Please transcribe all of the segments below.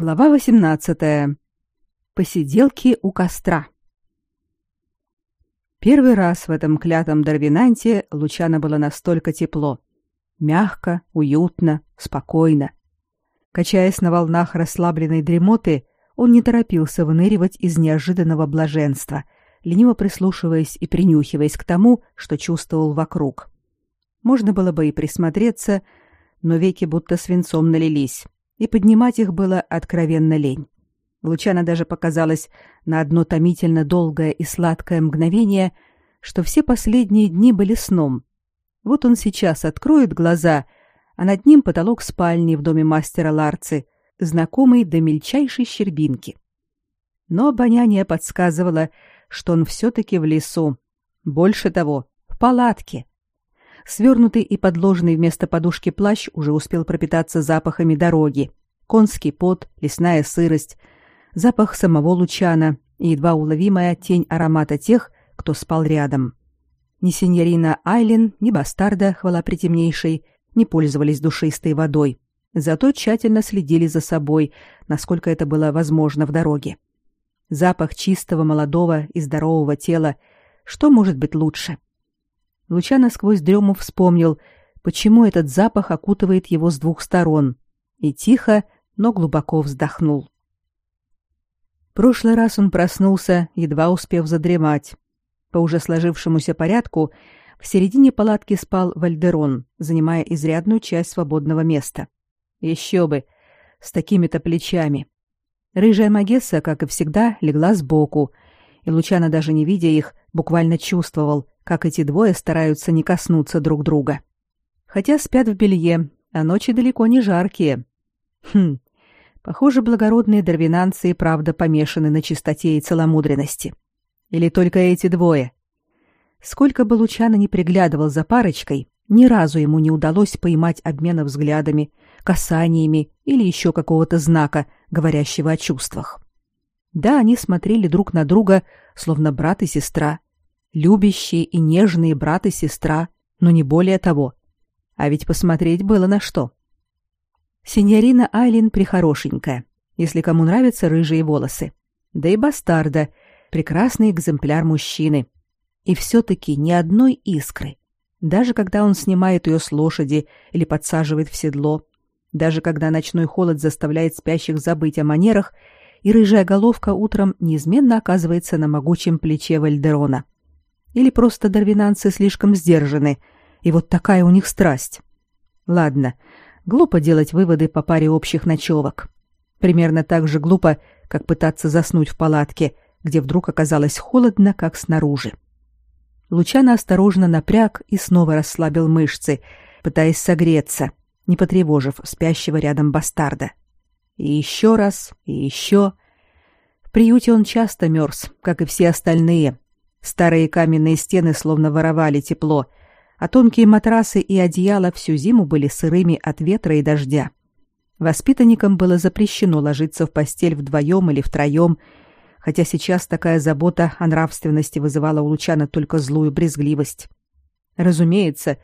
Глава 18. Посиделки у костра. Первый раз в этом клятом Дарвинанте Лучано было настолько тепло. Мягко, уютно, спокойно. Качаясь на волнах расслабленной дремоты, он не торопился выныривать из неожиданного блаженства, лениво прислушиваясь и принюхиваясь к тому, что чувствовал вокруг. Можно было бы и присмотреться, но веки будто свинцом налились и поднимать их было откровенно лень. Лучано даже показалось на одно томительно долгое и сладкое мгновение, что все последние дни были сном. Вот он сейчас откроет глаза, а над ним потолок спальни в доме мастера Ларцы, знакомый до мельчайшей щербинки. Но обоняние подсказывало, что он все-таки в лесу. Больше того, в палатке. Свернутый и подложенный вместо подушки плащ уже успел пропитаться запахами дороги. Конский пот, лесная сырость, запах самого Лучана и едва уловимая тень аромата тех, кто спал рядом. Ни сеньорина Айлин, ни бастарда, хвала притемнейшей, не пользовались душистой водой, зато тщательно следили за собой, насколько это было возможно в дороге. Запах чистого, молодого и здорового тела, что может быть лучше? — Лучано сквозь дрему вспомнил, почему этот запах окутывает его с двух сторон, и тихо, но глубоко вздохнул. Прошлый раз он проснулся, едва успев задремать. По уже сложившемуся порядку в середине палатки спал Вальдерон, занимая изрядную часть свободного места. Еще бы, с такими-то плечами. Рыжая Магесса, как и всегда, легла сбоку, и Лучано, даже не видя их, буквально чувствовал, как эти двое стараются не коснуться друг друга. Хотя спят в белье, а ночи далеко не жаркие. Хм, похоже, благородные дарвинанцы и правда помешаны на чистоте и целомудренности. Или только эти двое? Сколько бы Лучано не приглядывал за парочкой, ни разу ему не удалось поймать обмена взглядами, касаниями или еще какого-то знака, говорящего о чувствах. Да, они смотрели друг на друга, словно брат и сестра, любящие и нежные брат и сестра, но не более того. А ведь посмотреть было на что. Синьорина Айлин прихорошенькая, если кому нравятся рыжие волосы. Да и бастарда, прекрасный экземпляр мужчины. И все-таки ни одной искры. Даже когда он снимает ее с лошади или подсаживает в седло, даже когда ночной холод заставляет спящих забыть о манерах, и рыжая головка утром неизменно оказывается на могучем плече Вальдерона — или просто дарвинанцы слишком сдержаны, и вот такая у них страсть. Ладно, глупо делать выводы по паре общих ночевок. Примерно так же глупо, как пытаться заснуть в палатке, где вдруг оказалось холодно, как снаружи. Лучано осторожно напряг и снова расслабил мышцы, пытаясь согреться, не потревожив спящего рядом бастарда. И еще раз, и еще. В приюте он часто мерз, как и все остальные, Старые каменные стены словно воровали тепло, а тонкие матрасы и одеяла всю зиму были сырыми от ветра и дождя. Воспитанникам было запрещено ложиться в постель вдвоем или втроем, хотя сейчас такая забота о нравственности вызывала у Лучана только злую брезгливость. Разумеется,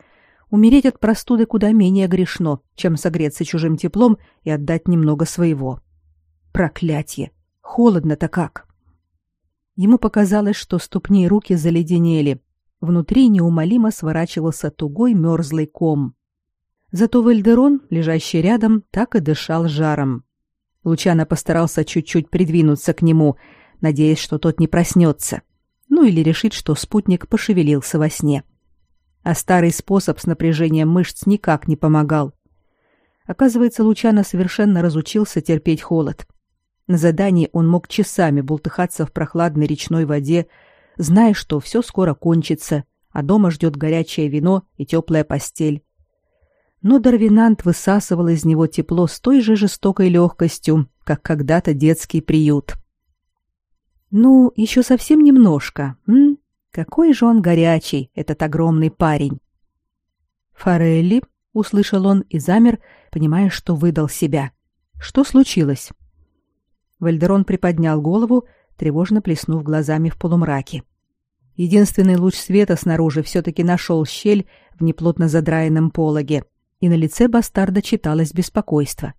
умереть от простуды куда менее грешно, чем согреться чужим теплом и отдать немного своего. Проклятье! Холодно-то как! Ему показалось, что ступни и руки заледенели. Внутри неумолимо сворачивался тугой мерзлый ком. Зато Вальдерон, лежащий рядом, так и дышал жаром. Лучано постарался чуть-чуть придвинуться к нему, надеясь, что тот не проснется. Ну или решить, что спутник пошевелился во сне. А старый способ с напряжением мышц никак не помогал. Оказывается, Лучано совершенно разучился терпеть холод. На задании он мог часами бултыхаться в прохладной речной воде, зная, что все скоро кончится, а дома ждет горячее вино и теплая постель. Но Дарвинант высасывал из него тепло с той же жестокой легкостью, как когда-то детский приют. Ну, еще совсем немножко, м? Какой же он горячий, этот огромный парень. Форелли, услышал он и замер, понимая, что выдал себя. Что случилось? Вальдерон приподнял голову, тревожно плеснув глазами в полумраке. Единственный луч света снаружи все-таки нашел щель в неплотно задраенном пологе, и на лице бастарда читалось беспокойство.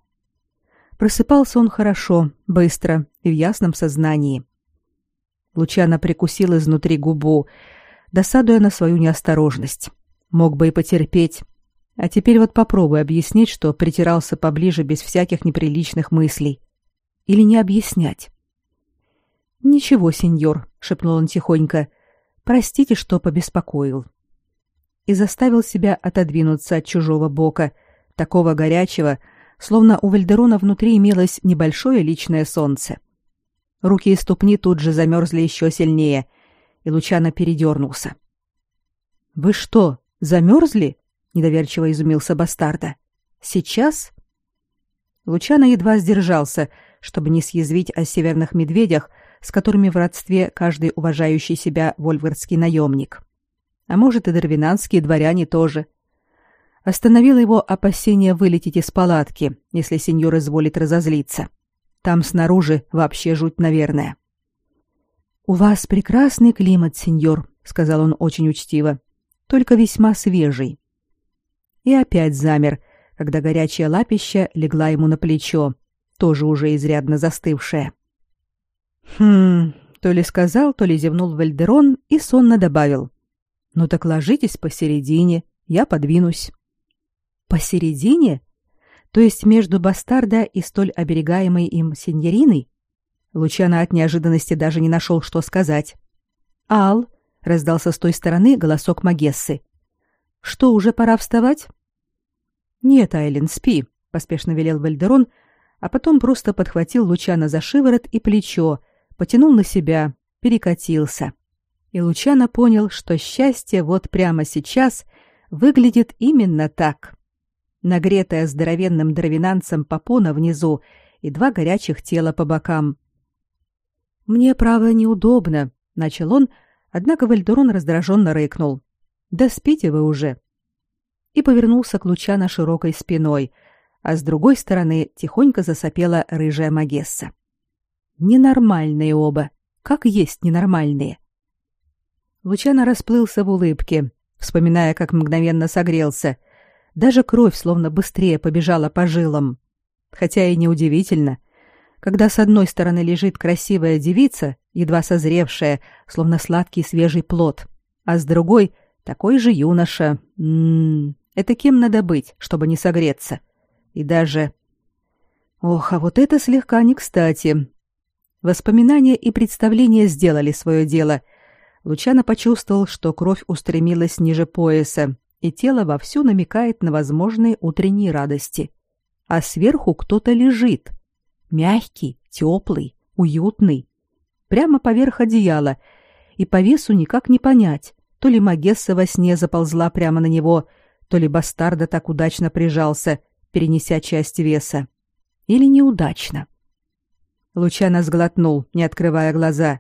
Просыпался он хорошо, быстро и в ясном сознании. Лучано прикусил изнутри губу, досадуя на свою неосторожность. Мог бы и потерпеть. А теперь вот попробуй объяснить, что притирался поближе без всяких неприличных мыслей. Или не объяснять. «Ничего, сеньор», — шепнул он тихонько. «Простите, что побеспокоил». И заставил себя отодвинуться от чужого бока, такого горячего, словно у Вальдерона внутри имелось небольшое личное солнце. Руки и ступни тут же замерзли еще сильнее, и Лучано передернулся. «Вы что, замерзли?» — недоверчиво изумился бастарда. «Сейчас?» Лучано едва сдержался, чтобы не съязвить о северных медведях, с которыми в родстве каждый уважающий себя вольфгардский наемник. А может, и дарвинанские дворяне тоже. Остановило его опасение вылететь из палатки, если сеньор изволит разозлиться. Там снаружи вообще жуть, наверное. «У вас прекрасный климат, сеньор», — сказал он очень учтиво, — «только весьма свежий». И опять замер, когда горячая лапища легла ему на плечо, тоже уже изрядно застывшая. Хм, то ли сказал, то ли зевнул Вальдерон и сонно добавил. Ну так ложитесь посередине, я подвинусь. Посередине? То есть между бастарда и столь оберегаемой им сеньориной? Лучано от неожиданности даже не нашел, что сказать. «Ал!» — раздался с той стороны голосок Магессы. «Что, уже пора вставать?» «Нет, Айлен, спи», — поспешно велел Вальдерон, а потом просто подхватил Лучана за шиворот и плечо, потянул на себя, перекатился. И Лучано понял, что счастье вот прямо сейчас выглядит именно так. Нагретая здоровенным дровинанцем попона внизу и два горячих тела по бокам. «Мне, право, неудобно», — начал он, однако Вальдурон раздраженно рыкнул. «Да спите вы уже». И повернулся к Лучано широкой спиной, а с другой стороны тихонько засопела рыжая Магесса. Ненормальные оба. Как есть ненормальные. Лучано расплылся в улыбке, вспоминая, как мгновенно согрелся. Даже кровь словно быстрее побежала по жилам. Хотя и неудивительно, когда с одной стороны лежит красивая девица, едва созревшая, словно сладкий свежий плод, а с другой такой же юноша. М-м, это кем надо быть, чтобы не согреться? И даже Ох, а вот это слегка не кстати. Воспоминания и представления сделали свое дело. Лучано почувствовал, что кровь устремилась ниже пояса, и тело вовсю намекает на возможные утренние радости. А сверху кто-то лежит. Мягкий, теплый, уютный. Прямо поверх одеяла. И по весу никак не понять, то ли Магесса во сне заползла прямо на него, то ли бастарда так удачно прижался, перенеся часть веса. Или неудачно. — Лучано сглотнул, не открывая глаза.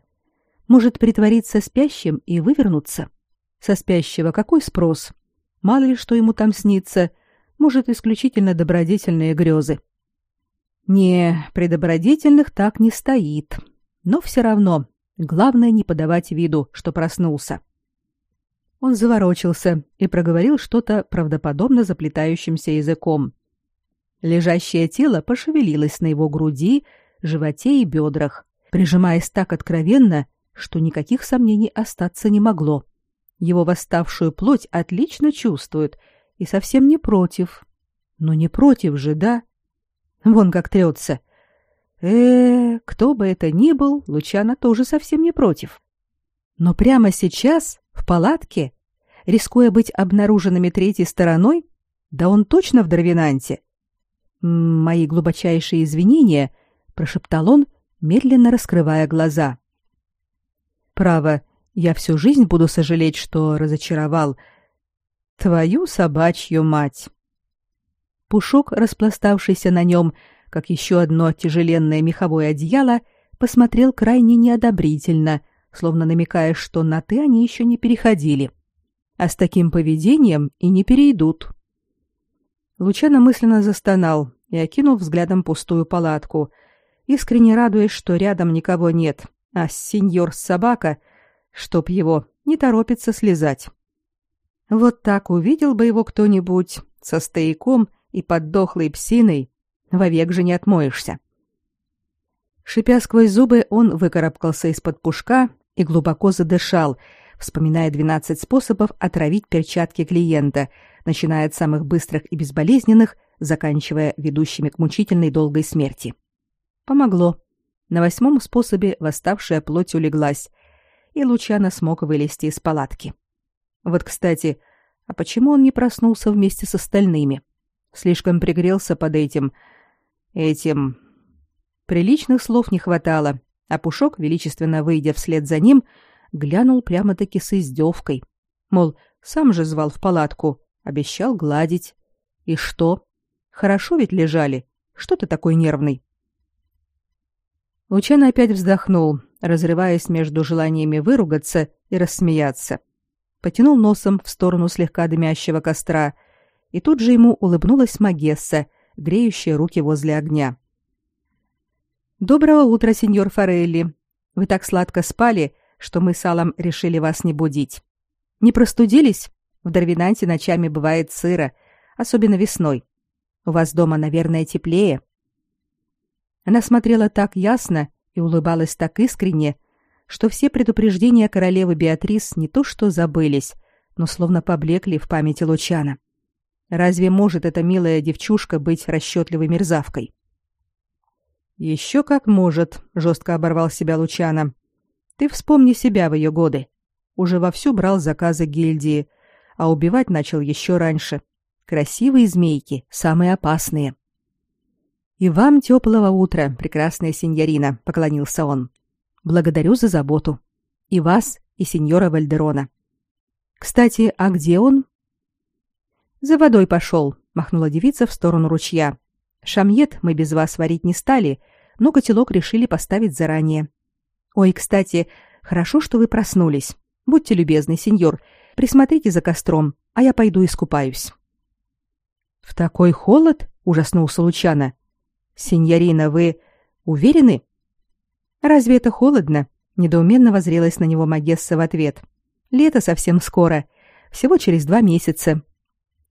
Может притвориться спящим и вывернуться? Со спящего какой спрос? Мало ли что ему там снится. Может, исключительно добродетельные грезы. Не, при добродетельных так не стоит. Но все равно, главное не подавать виду, что проснулся. Он заворочился и проговорил что-то правдоподобно заплетающимся языком. Лежащее тело пошевелилось на его груди, животе и бедрах, прижимаясь так откровенно, что никаких сомнений остаться не могло. Его восставшую плоть отлично чувствует и совсем не против. Но не против же, да? Вон как трется. Э, кто бы это ни был, Лучана тоже совсем не против. Но прямо сейчас, в палатке, рискуя быть обнаруженными третьей стороной, да он точно в Дарвинанте. Мои глубочайшие извинения — прошептал он, медленно раскрывая глаза. Право, я всю жизнь буду сожалеть, что разочаровал твою собачью мать. Пушок, распластавшийся на нем, как еще одно тяжеленное меховое одеяло, посмотрел крайне неодобрительно, словно намекая, что на «ты» они еще не переходили. А с таким поведением и не перейдут. Лучано мысленно застонал и окинул взглядом пустую палатку — искренне радуясь, что рядом никого нет, а сеньор-собака, чтоб его, не торопится слезать. Вот так увидел бы его кто-нибудь со стояком и поддохлой псиной, Вовек же не отмоешься. Шипя сквозь зубы, он выкарабкался из-под пушка и глубоко задышал, вспоминая 12 способов отравить перчатки клиента, начиная от самых быстрых и безболезненных, заканчивая ведущими к мучительной долгой смерти. Помогло. На восьмом способе восставшая плоть улеглась, и Лучано смог вылезти из палатки. Вот, кстати, а почему он не проснулся вместе с остальными? Слишком пригрелся под этим... этим... Приличных слов не хватало, а Пушок, величественно выйдя вслед за ним, глянул прямо-таки с издевкой. Мол, сам же звал в палатку, обещал гладить. И что? Хорошо ведь лежали. Что ты такой нервный? Лучано опять вздохнул, разрываясь между желаниями выругаться и рассмеяться. Потянул носом в сторону слегка дымящего костра, и тут же ему улыбнулась Магесса, греющая руки возле огня. «Доброго утра, сеньор Форелли. Вы так сладко спали, что мы с Алом решили вас не будить. Не простудились? В Дарвинанте ночами бывает сыро, особенно весной. У вас дома, наверное, теплее». Она смотрела так ясно и улыбалась так искренне, что все предупреждения королевы Беатрис не то что забылись, но словно поблекли в памяти Лучана. Разве может эта милая девчушка быть расчетливой мерзавкой? Еще как может, жестко оборвал себя Лучана. Ты вспомни себя в ее годы. Уже вовсю брал заказы гильдии, а убивать начал еще раньше. Красивые змейки, самые опасные. «И вам теплого утра, прекрасная сеньорина», — поклонился он. «Благодарю за заботу. И вас, и сеньора Вальдерона. Кстати, а где он?» «За водой пошел», — махнула девица в сторону ручья. «Шамьет мы без вас варить не стали, но котелок решили поставить заранее. Ой, кстати, хорошо, что вы проснулись. Будьте любезны, сеньор, присмотрите за костром, а я пойду искупаюсь». «В такой холод?» — ужаснулся Лучана. Синьорина, вы уверены? Разве это холодно? Недоуменно возрелась на него Магесса в ответ. Лето совсем скоро, всего через два месяца.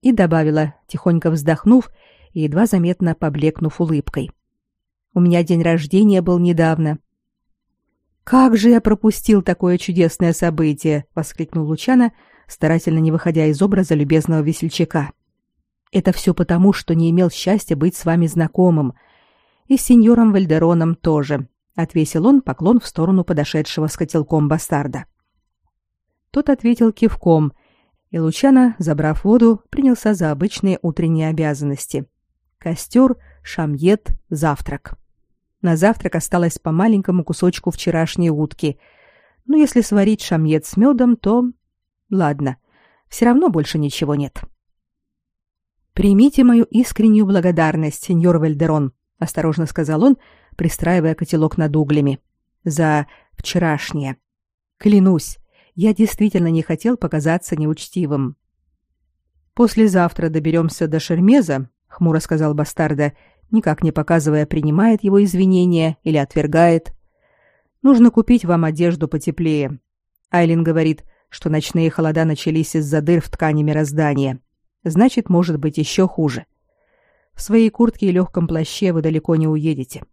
И добавила, тихонько вздохнув и едва заметно поблекнув улыбкой. У меня день рождения был недавно. Как же я пропустил такое чудесное событие, воскликнул Лучана, старательно не выходя из образа любезного весельчака. Это все потому, что не имел счастья быть с вами знакомым, и с сеньором Вальдероном тоже, отвесил он поклон в сторону подошедшего с котелком бастарда. Тот ответил кивком, и Лучано, забрав воду, принялся за обычные утренние обязанности. Костер, шамьет, завтрак. На завтрак осталось по маленькому кусочку вчерашней утки. Но если сварить шамьет с медом, то... Ладно, все равно больше ничего нет. «Примите мою искреннюю благодарность, сеньор Вальдерон», — осторожно сказал он, пристраивая котелок над углями. «За вчерашнее. Клянусь, я действительно не хотел показаться неучтивым». «Послезавтра доберемся до Шермеза», — хмуро сказал Бастарда, никак не показывая, принимает его извинения или отвергает. «Нужно купить вам одежду потеплее». Айлин говорит, что ночные холода начались из-за дыр в ткани мироздания. Значит, может быть еще хуже. В своей куртке и легком плаще вы далеко не уедете.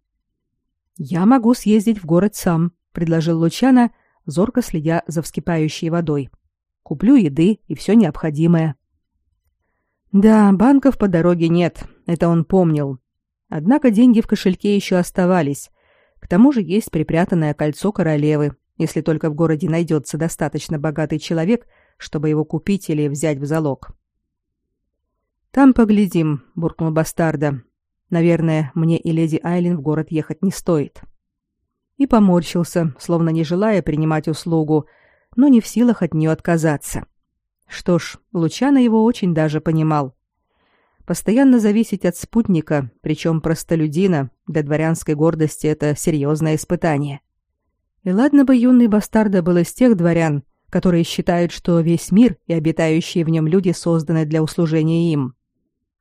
Я могу съездить в город сам, предложил Лучана, зорко следя за вскипающей водой. Куплю еды и все необходимое. Да, банков по дороге нет, это он помнил. Однако деньги в кошельке еще оставались. К тому же есть припрятанное кольцо королевы, если только в городе найдется достаточно богатый человек, чтобы его купить или взять в залог. Там поглядим, буркнул бастарда. Наверное, мне и леди Айлин в город ехать не стоит. И поморщился, словно не желая принимать услугу, но не в силах от нее отказаться. Что ж, Лучано его очень даже понимал. Постоянно зависеть от спутника, причем простолюдина, для дворянской гордости это серьезное испытание. И ладно бы юный бастарда был из тех дворян, которые считают, что весь мир и обитающие в нем люди созданы для услужения им.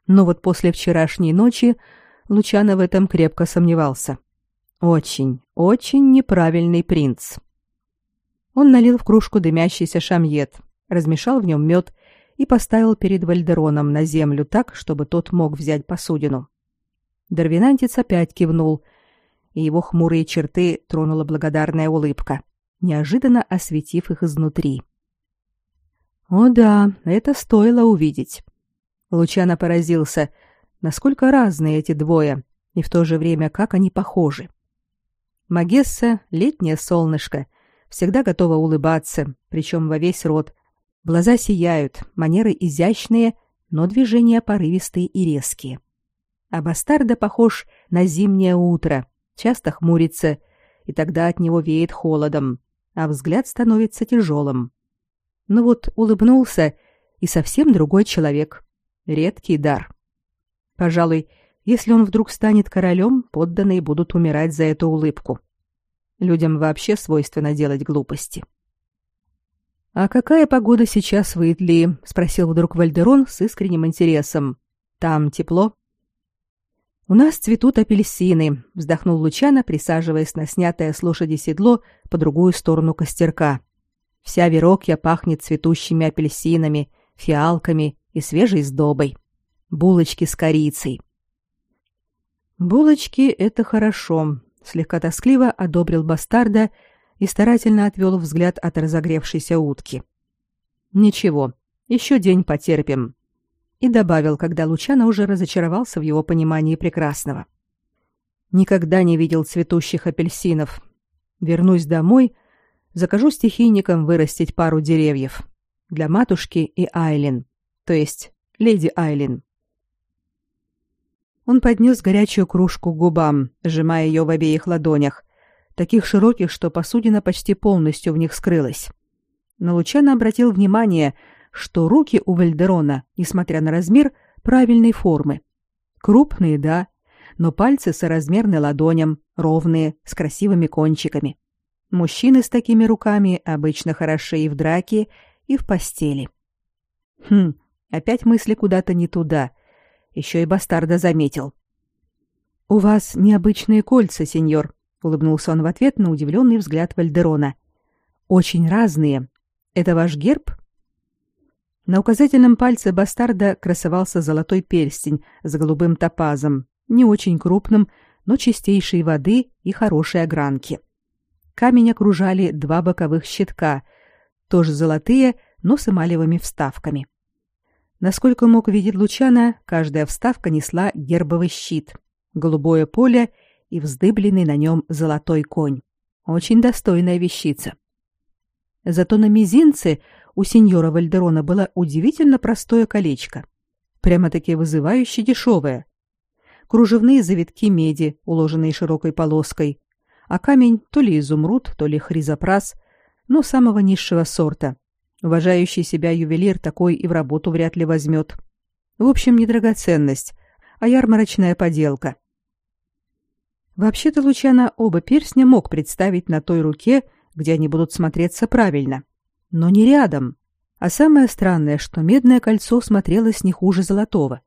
Но вот после вчерашней ночи Лучано в этом крепко сомневался. Очень, очень неправильный принц. Он налил в кружку дымящийся шамьет, размешал в нем мед и поставил перед Вальдероном на землю так, чтобы тот мог взять посудину. Дарвинантец опять кивнул, и его хмурые черты тронула благодарная улыбка, неожиданно осветив их изнутри. О да, это стоило увидеть. Лучано поразился, насколько разные эти двое, и в то же время как они похожи. Магесса — летнее солнышко, всегда готова улыбаться, причем во весь рот. Глаза сияют, манеры изящные, но движения порывистые и резкие. А бастарда похож на зимнее утро, часто хмурится, и тогда от него веет холодом, а взгляд становится тяжелым. Но вот улыбнулся, и совсем другой человек. Редкий дар. Пожалуй, если он вдруг станет королем, подданные будут умирать за эту улыбку. Людям вообще свойственно делать глупости. «А какая погода сейчас в Итли?» — спросил вдруг Вальдерон с искренним интересом. «Там тепло?» «У нас цветут апельсины», — вздохнул Лучано, присаживаясь на снятое с лошади седло по другую сторону костерка. «Вся Верокья пахнет цветущими апельсинами, фиалками и свежей сдобой. Булочки с корицей». «Булочки — это хорошо», — слегка тоскливо одобрил бастарда и старательно отвел взгляд от разогревшейся утки. «Ничего, еще день потерпим», и добавил, когда Лучано уже разочаровался в его понимании прекрасного. «Никогда не видел цветущих апельсинов. Вернусь домой, закажу стихийникам вырастить пару деревьев. Для матушки и Айлин, то есть леди Айлин». Он поднес горячую кружку к губам, сжимая ее в обеих ладонях, таких широких, что посудина почти полностью в них скрылась. Но Лучано обратил внимание, что руки у Вальдерона, несмотря на размер, правильной формы. Крупные, да, но пальцы соразмерны ладоням, ровные, с красивыми кончиками. Мужчины с такими руками обычно хороши и в драке, и в постели. Хм, опять мысли куда-то не туда. Еще и бастарда заметил. «У вас необычные кольца, сеньор», — улыбнулся он в ответ на удивленный взгляд Вальдерона. «Очень разные. Это ваш герб?» На указательном пальце бастарда красовался золотой перстень с голубым топазом, не очень крупным, но чистейшей воды и хорошей огранки. Камень окружали два боковых щитка, тоже золотые, но с эмалевыми вставками. Насколько мог видеть Лучана, каждая вставка несла гербовый щит, голубое поле и вздыбленный на нем золотой конь. Очень достойная вещица. Зато на мизинце у сеньора Вальдерона было удивительно простое колечко. Прямо-таки вызывающе дешевое. Кружевные завитки меди, уложенные широкой полоской, а камень то ли изумруд, то ли хризопрас, но самого низшего сорта. Уважающий себя ювелир такой и в работу вряд ли возьмет. В общем, не драгоценность, а ярмарочная поделка. Вообще-то Лучано оба перстня мог представить на той руке, где они будут смотреться правильно но не рядом. А самое странное, что медное кольцо смотрелось не хуже золотого.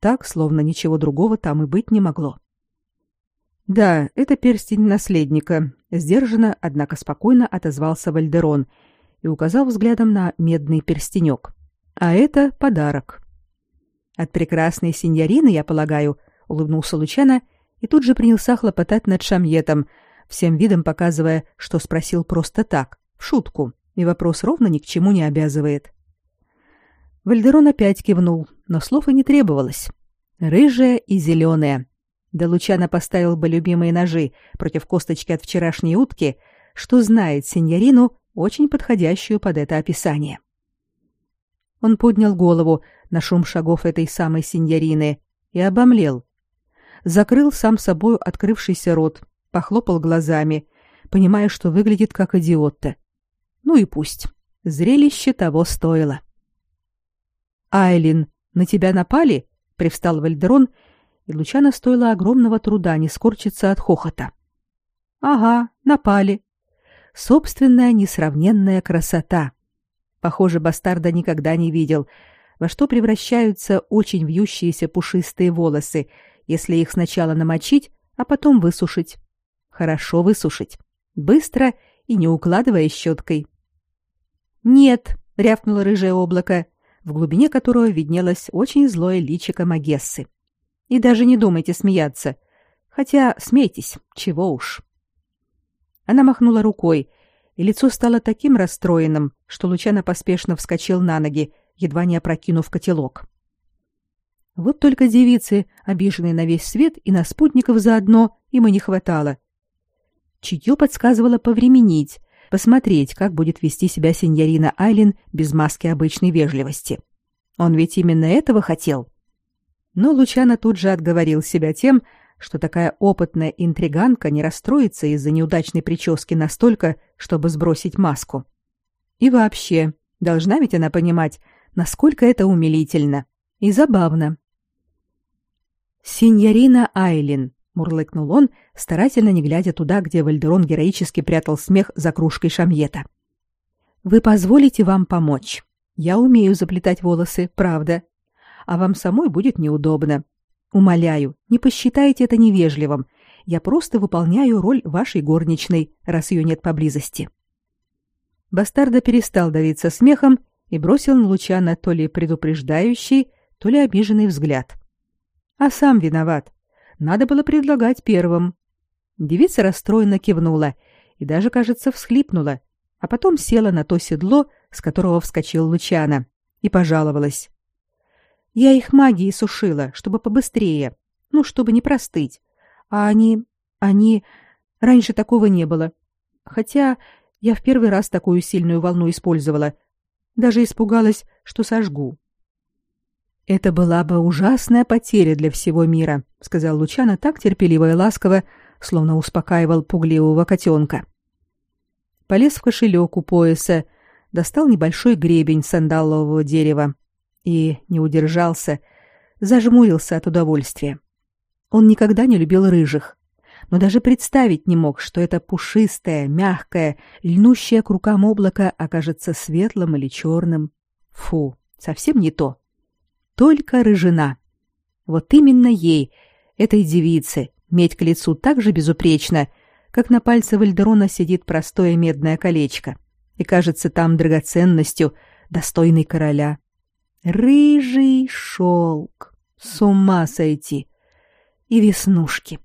Так, словно ничего другого там и быть не могло. Да, это перстень наследника, сдержанно, однако спокойно отозвался Вальдерон и указал взглядом на медный перстенек. А это подарок. От прекрасной синьорины, я полагаю, улыбнулся Лучано и тут же принялся хлопотать над шамьетом, всем видом показывая, что спросил просто так, в шутку и вопрос ровно ни к чему не обязывает. Вальдерон опять кивнул, но слов и не требовалось. Рыжая и зеленая. Да Лучано поставил бы любимые ножи против косточки от вчерашней утки, что знает сеньорину, очень подходящую под это описание. Он поднял голову на шум шагов этой самой сеньорины и обомлел. Закрыл сам собою открывшийся рот, похлопал глазами, понимая, что выглядит как идиот-то. Ну и пусть. Зрелище того стоило. «Айлин, на тебя напали?» — привстал Вальдерон, и Лучано стоило огромного труда не скорчиться от хохота. «Ага, напали. Собственная несравненная красота. Похоже, бастарда никогда не видел, во что превращаются очень вьющиеся пушистые волосы, если их сначала намочить, а потом высушить. Хорошо высушить. Быстро и не укладывая щеткой. «Нет», — рявкнуло рыжее облако, в глубине которого виднелось очень злое личико Магессы. И даже не думайте смеяться. Хотя смейтесь, чего уж. Она махнула рукой, и лицо стало таким расстроенным, что Лучано поспешно вскочил на ноги, едва не опрокинув котелок. Вот только девицы, обиженные на весь свет и на спутников заодно, им и не хватало. Чутье подсказывало повременить, посмотреть, как будет вести себя сеньорина Айлин без маски обычной вежливости. Он ведь именно этого хотел. Но Лучано тут же отговорил себя тем, что такая опытная интриганка не расстроится из-за неудачной прически настолько, чтобы сбросить маску. И вообще, должна ведь она понимать, насколько это умилительно и забавно. «Синьорина Айлин», — мурлыкнул он, старательно не глядя туда, где Вальдерон героически прятал смех за кружкой шамьета. «Вы позволите вам помочь? Я умею заплетать волосы, правда. А вам самой будет неудобно. Умоляю, не посчитайте это невежливым. Я просто выполняю роль вашей горничной, раз ее нет поблизости. Бастарда перестал давиться смехом и бросил на Лучана то ли предупреждающий, то ли обиженный взгляд. А сам виноват. Надо было предлагать первым. Девица расстроенно кивнула и даже, кажется, всхлипнула, а потом села на то седло, с которого вскочил Лучана, и пожаловалась. Я их магией сушила, чтобы побыстрее, ну, чтобы не простыть. А они... они... Раньше такого не было. Хотя я в первый раз такую сильную волну использовала. Даже испугалась, что сожгу. Это была бы ужасная потеря для всего мира, сказал Лучано так терпеливо и ласково, словно успокаивал пугливого котенка. Полез в кошелек у пояса, достал небольшой гребень сандалового дерева, и не удержался, зажмурился от удовольствия. Он никогда не любил рыжих, но даже представить не мог, что это пушистое, мягкое, льнущее к рукам облако окажется светлым или черным. Фу, совсем не то. Только рыжина. Вот именно ей, этой девице, медь к лицу так же безупречно, как на пальце Вальдерона сидит простое медное колечко, и кажется там драгоценностью, достойной короля. Рыжий шелк. С ума сойти. И веснушки.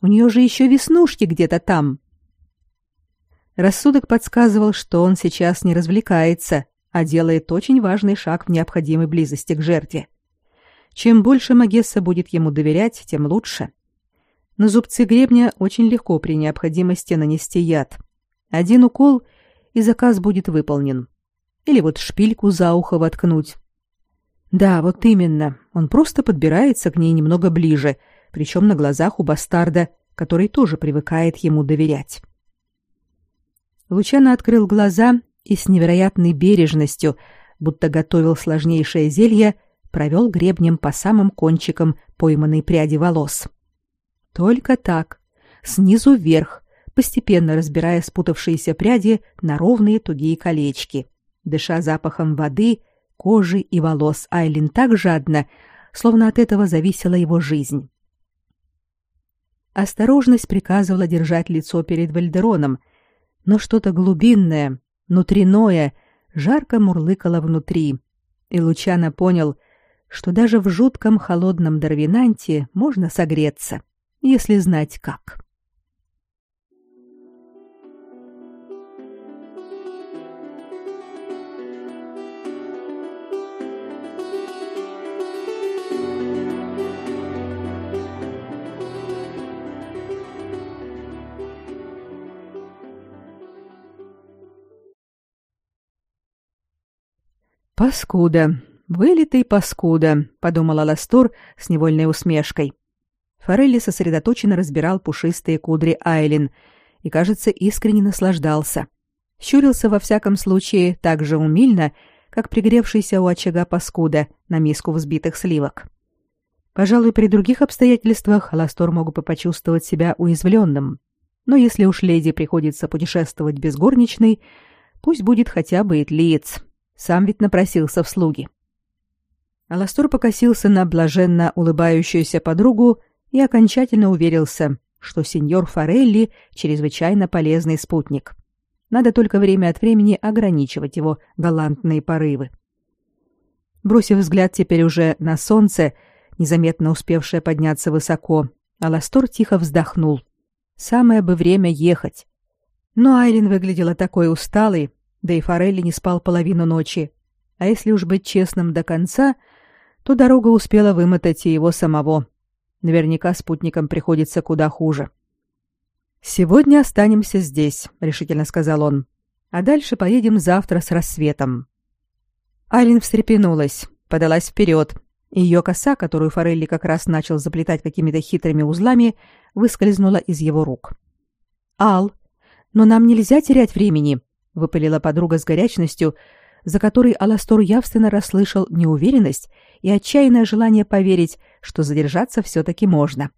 У нее же еще веснушки где-то там. Рассудок подсказывал, что он сейчас не развлекается, а делает очень важный шаг в необходимой близости к жертве. Чем больше Магесса будет ему доверять, тем лучше. На зубцы гребня очень легко при необходимости нанести яд. Один укол, и заказ будет выполнен. Или вот шпильку за ухо воткнуть. Да, вот именно. Он просто подбирается к ней немного ближе, причем на глазах у бастарда, который тоже привыкает ему доверять. Лучано открыл глаза и с невероятной бережностью, будто готовил сложнейшее зелье, провел гребнем по самым кончикам пойманной пряди волос. Только так, снизу вверх, постепенно разбирая спутавшиеся пряди на ровные тугие колечки, дыша запахом воды — кожи и волос Айлин так жадно, словно от этого зависела его жизнь. Осторожность приказывала держать лицо перед Вальдероном, но что-то глубинное, внутреннее, жарко мурлыкало внутри, и Лучано понял, что даже в жутком холодном Дарвинанте можно согреться, если знать как. Паскуда, вылитый паскуда, подумала Ластур с невольной усмешкой. Форелли сосредоточенно разбирал пушистые кудри Айлин и, кажется, искренне наслаждался. Щурился во всяком случае так же умильно, как пригревшийся у очага паскуда на миску взбитых сливок. Пожалуй, при других обстоятельствах Ластор мог бы почувствовать себя уязвленным. Но если уж леди приходится путешествовать без горничной, пусть будет хотя бы Итлиец, сам ведь напросился в слуги. Аластор покосился на блаженно улыбающуюся подругу и окончательно уверился, что сеньор Форелли чрезвычайно полезный спутник. Надо только время от времени ограничивать его галантные порывы. Бросив взгляд теперь уже на солнце, незаметно успевшая подняться высоко, Аластор тихо вздохнул. Самое бы время ехать. Но Айлин выглядела такой усталой, да и Форелли не спал половину ночи. А если уж быть честным до конца, то дорога успела вымотать и его самого. Наверняка спутникам приходится куда хуже. «Сегодня останемся здесь», — решительно сказал он. «А дальше поедем завтра с рассветом». Айлин встрепенулась, подалась вперед. Ее коса, которую Форелли как раз начал заплетать какими-то хитрыми узлами, выскользнула из его рук. «Ал, но нам нельзя терять времени», — выпалила подруга с горячностью, за которой Аластор явственно расслышал неуверенность и отчаянное желание поверить, что задержаться все-таки можно.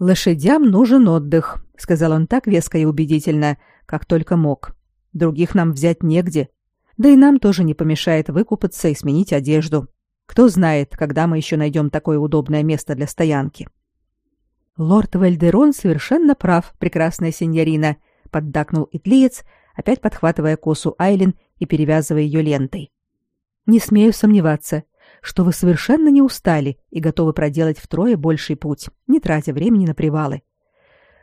«Лошадям нужен отдых», — сказал он так веско и убедительно, как только мог. «Других нам взять негде. Да и нам тоже не помешает выкупаться и сменить одежду. Кто знает, когда мы еще найдем такое удобное место для стоянки». «Лорд Вальдерон совершенно прав, прекрасная сеньорина», — поддакнул Итлиец, опять подхватывая косу Айлин и перевязывая ее лентой. «Не смею сомневаться, что вы совершенно не устали и готовы проделать втрое больший путь, не тратя времени на привалы.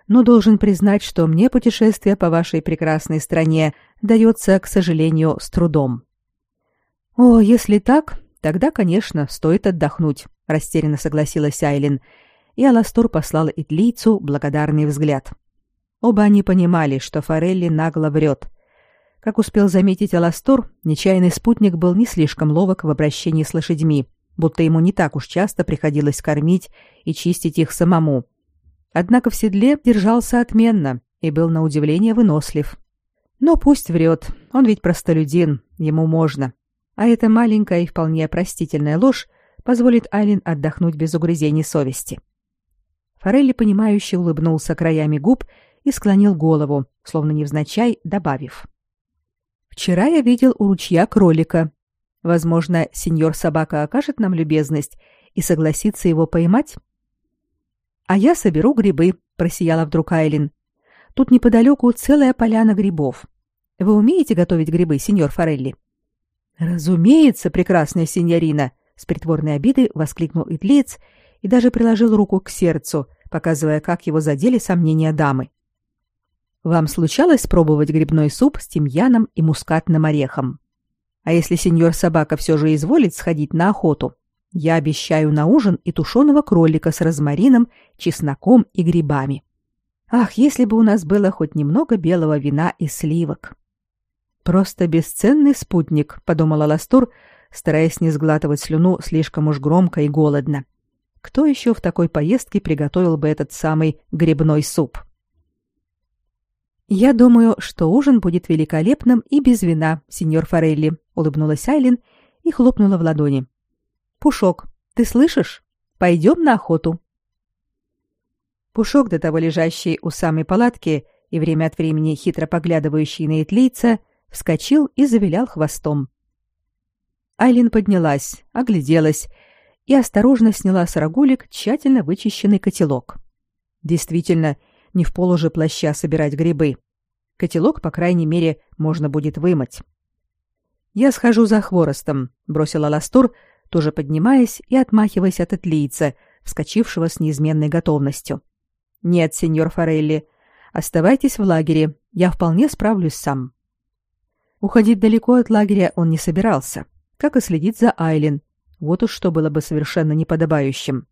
Но должен признать, что мне путешествие по вашей прекрасной стране дается, к сожалению, с трудом». «О, если так, тогда, конечно, стоит отдохнуть», — растерянно согласилась Айлин, и Аластор послала Итлийцу благодарный взгляд. Оба они понимали, что Форелли нагло врет — как успел заметить Аластор, нечаянный спутник был не слишком ловок в обращении с лошадьми, будто ему не так уж часто приходилось кормить и чистить их самому. Однако в седле держался отменно и был на удивление вынослив. Но пусть врет, он ведь простолюдин, ему можно. А эта маленькая и вполне простительная ложь позволит Айлин отдохнуть без угрызений совести. Форелли, понимающе улыбнулся краями губ и склонил голову, словно невзначай добавив. Вчера я видел у ручья кролика. Возможно, сеньор собака окажет нам любезность и согласится его поймать. А я соберу грибы, просияла вдруг Айлин. Тут неподалеку целая поляна грибов. Вы умеете готовить грибы, сеньор Форелли? Разумеется, прекрасная сеньорина, с притворной обидой воскликнул Итлиец и даже приложил руку к сердцу, показывая, как его задели сомнения дамы. Вам случалось пробовать грибной суп с тимьяном и мускатным орехом? А если сеньор собака все же изволит сходить на охоту, я обещаю на ужин и тушеного кролика с розмарином, чесноком и грибами. Ах, если бы у нас было хоть немного белого вина и сливок. Просто бесценный спутник, подумала Ластур, стараясь не сглатывать слюну слишком уж громко и голодно. Кто еще в такой поездке приготовил бы этот самый грибной суп? — «Я думаю, что ужин будет великолепным и без вина, сеньор Форелли», — улыбнулась Айлин и хлопнула в ладони. «Пушок, ты слышишь? Пойдем на охоту». Пушок, до того лежащий у самой палатки и время от времени хитро поглядывающий на итлийца, вскочил и завилял хвостом. Айлин поднялась, огляделась и осторожно сняла с рогулек тщательно вычищенный котелок. Действительно, — не в полуже плаща собирать грибы. Котелок, по крайней мере, можно будет вымыть. Я схожу за хворостом, бросила Ластур, тоже поднимаясь и отмахиваясь от отлийца, вскочившего с неизменной готовностью. Нет, сеньор Форелли, оставайтесь в лагере, я вполне справлюсь сам. Уходить далеко от лагеря он не собирался, как и следить за Айлин. Вот уж что было бы совершенно неподобающим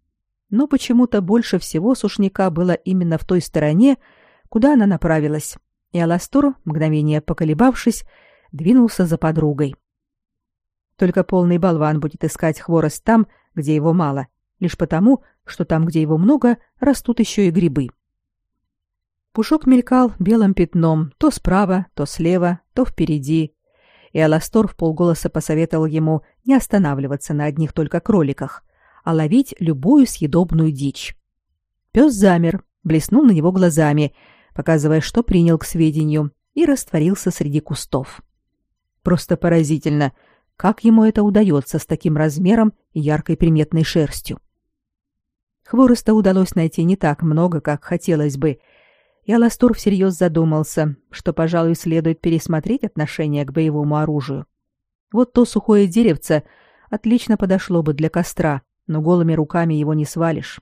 но почему-то больше всего сушняка было именно в той стороне, куда она направилась, и Аластор, мгновение поколебавшись, двинулся за подругой. Только полный болван будет искать хворост там, где его мало, лишь потому, что там, где его много, растут еще и грибы. Пушок мелькал белым пятном то справа, то слева, то впереди, и Аластор в полголоса посоветовал ему не останавливаться на одних только кроликах, а ловить любую съедобную дичь. Пес замер, блеснул на него глазами, показывая, что принял к сведению, и растворился среди кустов. Просто поразительно, как ему это удается с таким размером и яркой приметной шерстью. Хвороста удалось найти не так много, как хотелось бы, и Аластур всерьез задумался, что, пожалуй, следует пересмотреть отношение к боевому оружию. Вот то сухое деревце отлично подошло бы для костра, но голыми руками его не свалишь.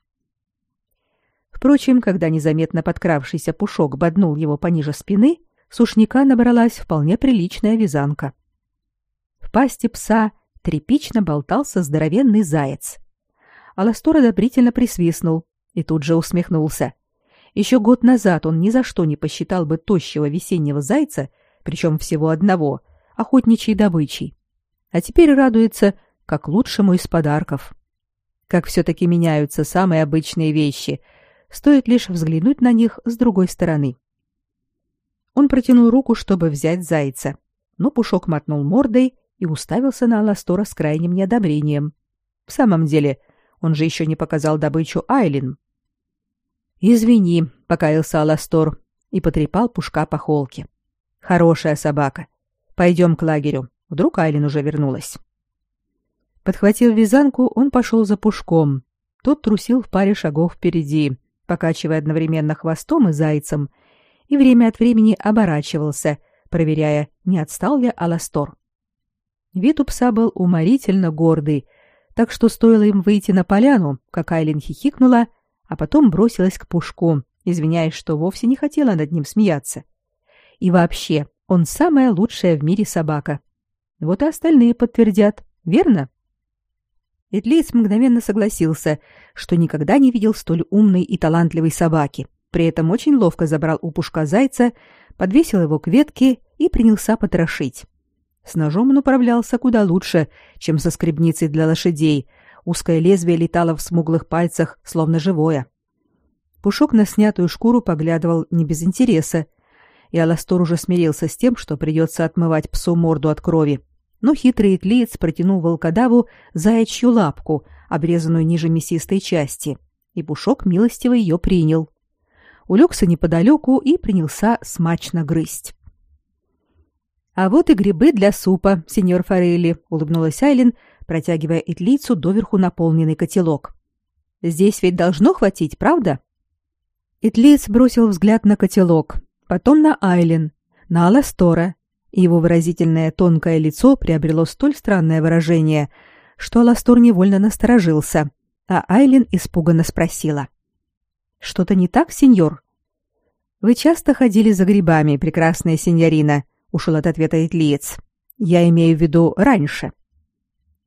Впрочем, когда незаметно подкравшийся пушок боднул его пониже спины, сушняка набралась вполне приличная вязанка. В пасти пса трепично болтался здоровенный заяц. Аластор одобрительно присвистнул и тут же усмехнулся. Еще год назад он ни за что не посчитал бы тощего весеннего зайца, причем всего одного, охотничьей добычей. А теперь радуется, как лучшему из подарков. Как все-таки меняются самые обычные вещи, стоит лишь взглянуть на них с другой стороны. Он протянул руку, чтобы взять зайца, но Пушок мотнул мордой и уставился на Аластора с крайним неодобрением. В самом деле, он же еще не показал добычу Айлин. «Извини», — покаялся Аластор и потрепал Пушка по холке. «Хорошая собака. Пойдем к лагерю. Вдруг Айлин уже вернулась». Подхватив вязанку, он пошел за Пушком. Тот трусил в паре шагов впереди, покачивая одновременно хвостом и зайцем, и время от времени оборачивался, проверяя, не отстал ли Аластор. Вид у пса был уморительно гордый, так что стоило им выйти на поляну, как Айлин хихикнула, а потом бросилась к Пушку, извиняясь, что вовсе не хотела над ним смеяться. И вообще, он самая лучшая в мире собака. Вот и остальные подтвердят, верно? Этлиц мгновенно согласился, что никогда не видел столь умной и талантливой собаки. При этом очень ловко забрал у Пушка зайца, подвесил его к ветке и принялся потрошить. С ножом он управлялся куда лучше, чем со скребницей для лошадей. Узкое лезвие летало в смуглых пальцах, словно живое. Пушок на снятую шкуру поглядывал не без интереса, и Аластор уже смирился с тем, что придется отмывать псу морду от крови. Но хитрый тлиец протянул волкодаву заячью лапку, обрезанную ниже мясистой части, и Пушок милостиво ее принял. Улегся неподалеку и принялся смачно грызть. А вот и грибы для супа, сеньор Форелли, улыбнулась Айлин, протягивая итлицу доверху наполненный котелок. Здесь ведь должно хватить, правда? Итлиц бросил взгляд на котелок, потом на Айлин, на Аластора, его выразительное тонкое лицо приобрело столь странное выражение, что Аластор невольно насторожился, а Айлин испуганно спросила: "Что-то не так, сеньор? Вы часто ходили за грибами, прекрасная сеньорина?" ушел от ответа Итлиец. Я имею в виду раньше.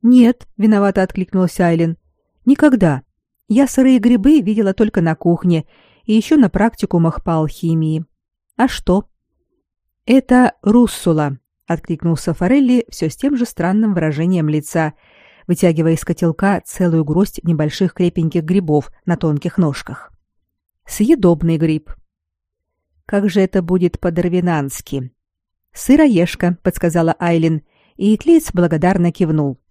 Нет, виновато откликнулся Айлин. Никогда. Я сырые грибы видела только на кухне и еще на практикумах по алхимии. А что? Это руссула, откликнулся Форелли все с тем же странным выражением лица, вытягивая из котелка целую гроздь небольших крепеньких грибов на тонких ножках. Съедобный гриб. Как же это будет по-дарвинански? «Сыроежка», — подсказала Айлин, и Итлиц благодарно кивнул.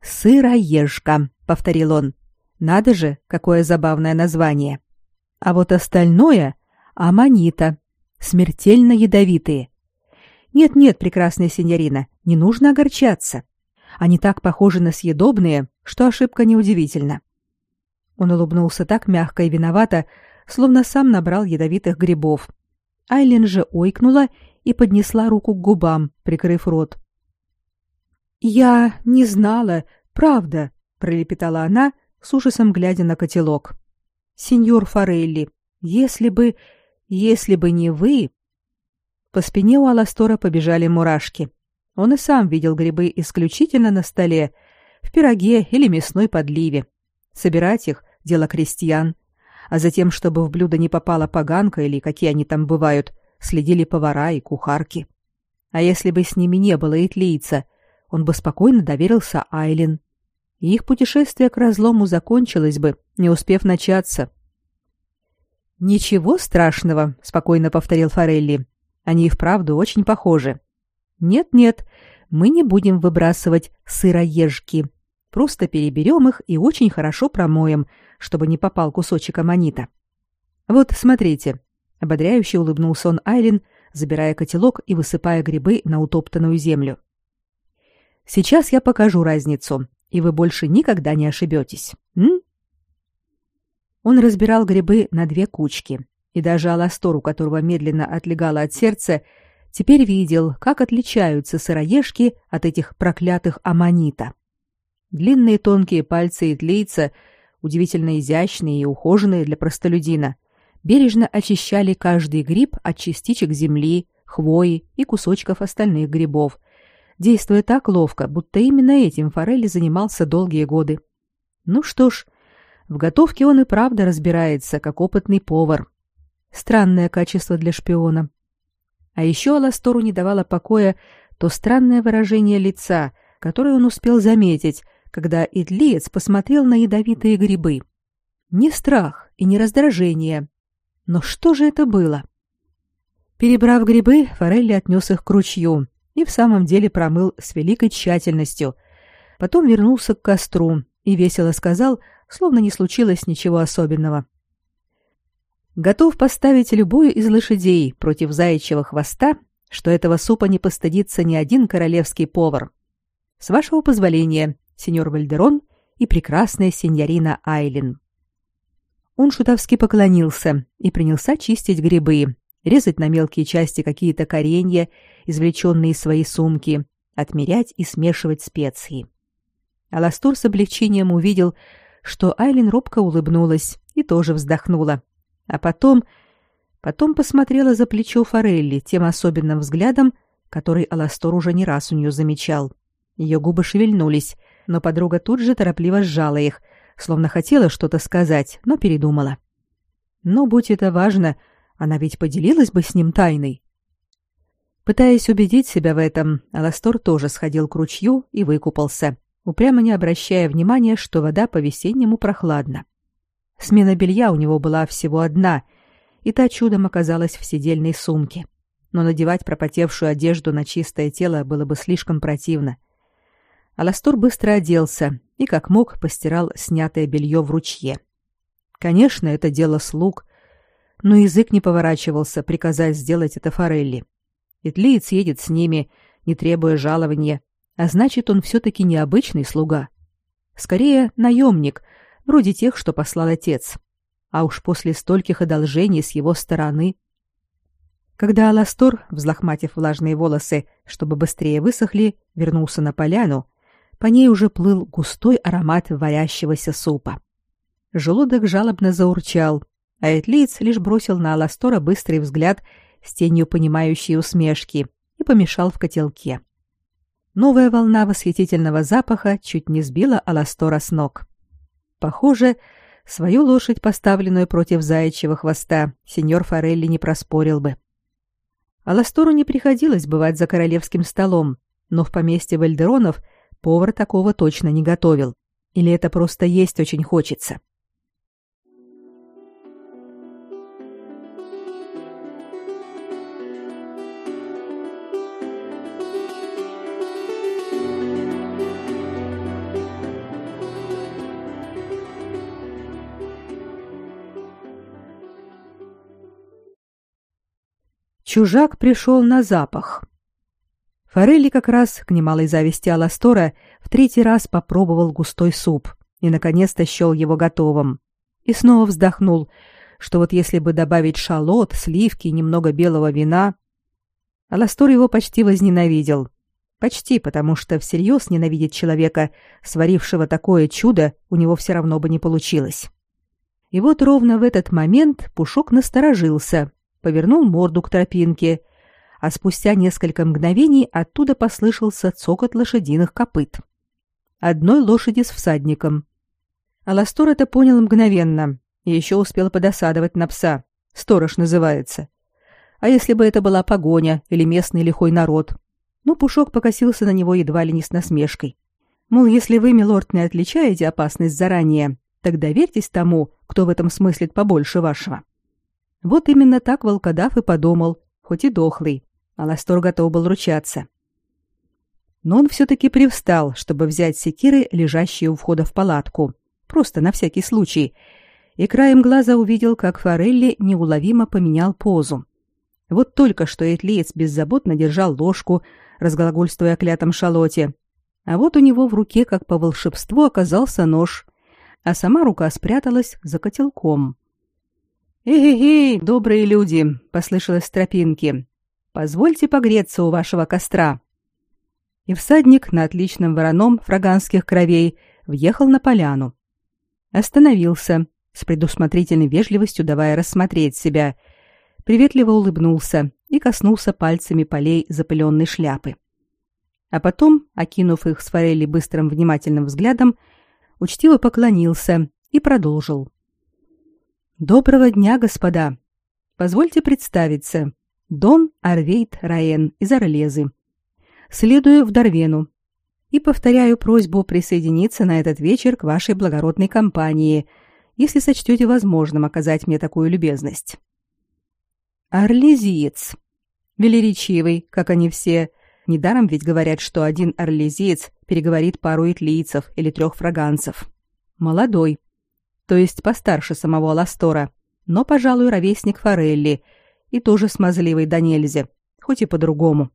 «Сыроежка», — повторил он. «Надо же, какое забавное название. А вот остальное — аманита, смертельно ядовитые. Нет-нет, прекрасная сеньорина, не нужно огорчаться. Они так похожи на съедобные, что ошибка неудивительна». Он улыбнулся так мягко и виновато, словно сам набрал ядовитых грибов. Айлин же ойкнула и поднесла руку к губам, прикрыв рот. «Я не знала, правда», — пролепетала она, с ужасом глядя на котелок. «Сеньор Форелли, если бы... если бы не вы...» По спине у Аластора побежали мурашки. Он и сам видел грибы исключительно на столе, в пироге или мясной подливе. Собирать их — дело крестьян, а затем, чтобы в блюдо не попала поганка или какие они там бывают, следили повара и кухарки. А если бы с ними не было итлийца, он бы спокойно доверился Айлин. И их путешествие к разлому закончилось бы, не успев начаться. «Ничего страшного», — спокойно повторил Форелли. «Они и вправду очень похожи. Нет-нет, мы не будем выбрасывать сыроежки. Просто переберем их и очень хорошо промоем, чтобы не попал кусочек аммонита. Вот, смотрите, Ободряюще улыбнулся он Айлин, забирая котелок и высыпая грибы на утоптанную землю. Сейчас я покажу разницу, и вы больше никогда не ошибетесь. М? Он разбирал грибы на две кучки, и даже Аластор, у которого медленно отлегало от сердца, теперь видел, как отличаются сыроежки от этих проклятых аммонита. Длинные тонкие пальцы итлийца, удивительно изящные и ухоженные для простолюдина, бережно очищали каждый гриб от частичек земли, хвои и кусочков остальных грибов, действуя так ловко, будто именно этим Форелли занимался долгие годы. Ну что ж, в готовке он и правда разбирается, как опытный повар. Странное качество для шпиона. А еще Аластору не давало покоя то странное выражение лица, которое он успел заметить, когда Идлиец посмотрел на ядовитые грибы. Не страх и не раздражение. Но что же это было? Перебрав грибы, Форелли отнес их к ручью и в самом деле промыл с великой тщательностью. Потом вернулся к костру и весело сказал, словно не случилось ничего особенного. Готов поставить любую из лошадей против заячьего хвоста, что этого супа не постыдится ни один королевский повар. С вашего позволения, сеньор Вальдерон и прекрасная сеньорина Айлин. Он шутовски поклонился и принялся чистить грибы, резать на мелкие части какие-то коренья, извлеченные из своей сумки, отмерять и смешивать специи. Аластур с облегчением увидел, что Айлин робко улыбнулась и тоже вздохнула, а потом... Потом посмотрела за плечо Форелли тем особенным взглядом, который Аластор уже не раз у нее замечал. Ее губы шевельнулись, но подруга тут же торопливо сжала их, словно хотела что-то сказать, но передумала. Но будь это важно, она ведь поделилась бы с ним тайной. Пытаясь убедить себя в этом, Аластор тоже сходил к ручью и выкупался, упрямо не обращая внимания, что вода по-весеннему прохладна. Смена белья у него была всего одна, и та чудом оказалась в сидельной сумке. Но надевать пропотевшую одежду на чистое тело было бы слишком противно. Аластор быстро оделся и, как мог, постирал снятое белье в ручье. Конечно, это дело слуг, но язык не поворачивался приказать сделать это Форелли. Итлиец едет с ними, не требуя жалования, а значит, он все-таки необычный слуга. Скорее, наемник — вроде тех, что послал отец. А уж после стольких одолжений с его стороны... Когда Аластор, взлохматив влажные волосы, чтобы быстрее высохли, вернулся на поляну, по ней уже плыл густой аромат варящегося супа. Желудок жалобно заурчал, а Этлиц лишь бросил на Аластора быстрый взгляд с тенью понимающей усмешки и помешал в котелке. Новая волна восхитительного запаха чуть не сбила Аластора с ног. Похоже, свою лошадь, поставленную против заячьего хвоста, сеньор Форелли не проспорил бы. Аластору не приходилось бывать за королевским столом, но в поместье Вальдеронов повар такого точно не готовил. Или это просто есть очень хочется. Чужак пришел на запах. Форелли как раз, к немалой зависти Аластора, в третий раз попробовал густой суп и, наконец-то, счел его готовым. И снова вздохнул, что вот если бы добавить шалот, сливки и немного белого вина... Аластор его почти возненавидел. Почти, потому что всерьез ненавидеть человека, сварившего такое чудо, у него все равно бы не получилось. И вот ровно в этот момент Пушок насторожился повернул морду к тропинке, а спустя несколько мгновений оттуда послышался цокот лошадиных копыт. Одной лошади с всадником. Аластор это понял мгновенно и еще успел подосадовать на пса. Сторож называется. А если бы это была погоня или местный лихой народ? Ну, Пушок покосился на него едва ли не с насмешкой. Мол, если вы, милорд, не отличаете опасность заранее, тогда верьтесь тому, кто в этом смыслит побольше вашего. Вот именно так волкодав и подумал, хоть и дохлый, а Ластор готов был ручаться. Но он все-таки привстал, чтобы взять секиры, лежащие у входа в палатку, просто на всякий случай, и краем глаза увидел, как Форелли неуловимо поменял позу. Вот только что Этлиец беззаботно держал ложку, разглагольствуя о клятом шалоте, а вот у него в руке, как по волшебству, оказался нож, а сама рука спряталась за котелком. «Эй-эй-эй, добрые люди!» — послышалось с тропинки. «Позвольте погреться у вашего костра». и всадник на отличном вороном фраганских кровей въехал на поляну. Остановился, с предусмотрительной вежливостью давая рассмотреть себя, приветливо улыбнулся и коснулся пальцами полей запыленной шляпы. А потом, окинув их с форели быстрым внимательным взглядом, учтиво поклонился и продолжил. «Доброго дня, господа! Позвольте представиться. Дон Арвейт Раен из Орлезы. Следую в Дарвену. И повторяю просьбу присоединиться на этот вечер к вашей благородной компании, если сочтете возможным оказать мне такую любезность. Орлезиец. Велеречивый, как они все. Недаром ведь говорят, что один орлезиец переговорит пару итлийцев или трех фраганцев. Молодой. То есть постарше самого Аластора, но, пожалуй, ровесник Форелли — и тоже смазливый до нельзя, хоть и по-другому.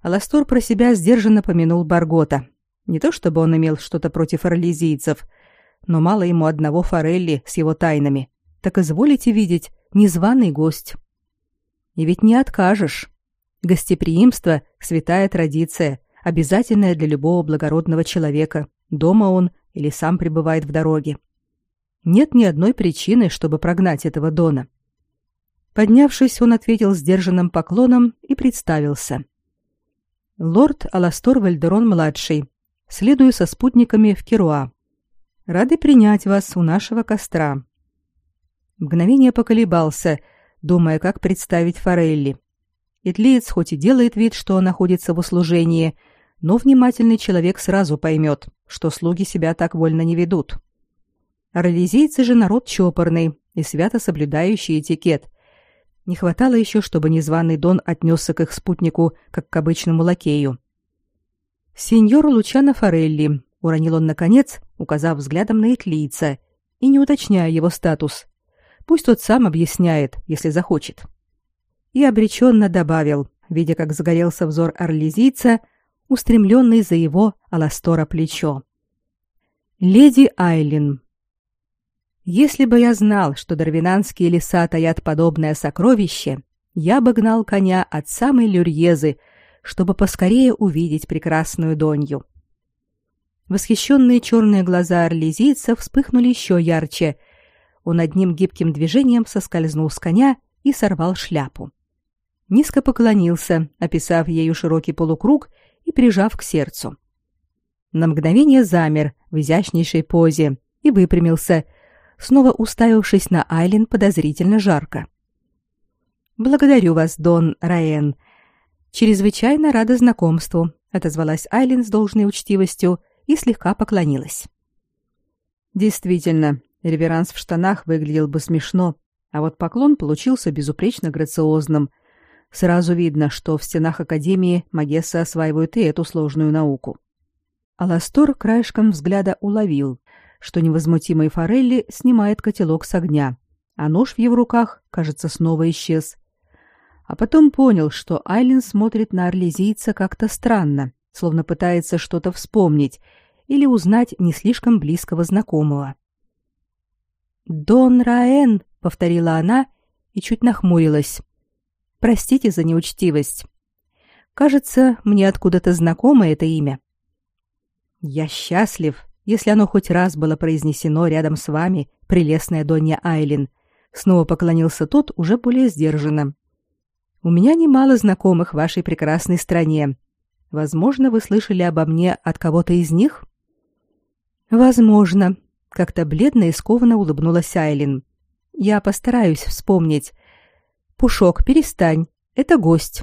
Аластор про себя сдержанно помянул Баргота. Не то чтобы он имел что-то против орлезийцев, но мало ему одного Форелли с его тайнами. Так изволите видеть, незваный гость. И ведь не откажешь. Гостеприимство — святая традиция, обязательная для любого благородного человека, дома он или сам пребывает в дороге. Нет ни одной причины, чтобы прогнать этого Дона. Поднявшись, он ответил сдержанным поклоном и представился. «Лорд Аластор Вальдерон-младший. Следую со спутниками в Керуа. Рады принять вас у нашего костра». Мгновение поколебался, думая, как представить Форелли. Итлиец хоть и делает вид, что находится в услужении, но внимательный человек сразу поймет, что слуги себя так вольно не ведут. Орлезийцы же народ чопорный и свято соблюдающий этикет, не хватало еще, чтобы незваный Дон отнесся к их спутнику, как к обычному лакею. «Сеньор Лучано Форелли», — уронил он наконец, указав взглядом на итлийца, и не уточняя его статус. «Пусть тот сам объясняет, если захочет». И обреченно добавил, видя, как загорелся взор орлезийца, устремленный за его Аластора плечо. «Леди Айлин, если бы я знал, что дарвинанские леса таят подобное сокровище, я бы гнал коня от самой Люрьезы, чтобы поскорее увидеть прекрасную Донью. Восхищенные черные глаза орлезийца вспыхнули еще ярче. Он одним гибким движением соскользнул с коня и сорвал шляпу. Низко поклонился, описав ею широкий полукруг и прижав к сердцу. На мгновение замер в изящнейшей позе и выпрямился — снова уставившись на Айлин подозрительно жарко. «Благодарю вас, Дон Раен. Чрезвычайно рада знакомству», — отозвалась Айлин с должной учтивостью и слегка поклонилась. Действительно, реверанс в штанах выглядел бы смешно, а вот поклон получился безупречно грациозным. Сразу видно, что в стенах Академии Магессы осваивают и эту сложную науку. Аластор краешком взгляда уловил, что невозмутимый Форелли снимает котелок с огня, а нож в его руках, кажется, снова исчез. А потом понял, что Айлин смотрит на орлезийца как-то странно, словно пытается что-то вспомнить или узнать не слишком близкого знакомого. «Дон Раэн», — повторила она и чуть нахмурилась. «Простите за неучтивость. Кажется, мне откуда-то знакомо это имя». «Я счастлив», если оно хоть раз было произнесено рядом с вами, прелестная Донья Айлин. Снова поклонился тот уже более сдержанно. У меня немало знакомых в вашей прекрасной стране. Возможно, вы слышали обо мне от кого-то из них? Возможно, как-то бледно и скованно улыбнулась Айлин. Я постараюсь вспомнить. Пушок, перестань. Это гость.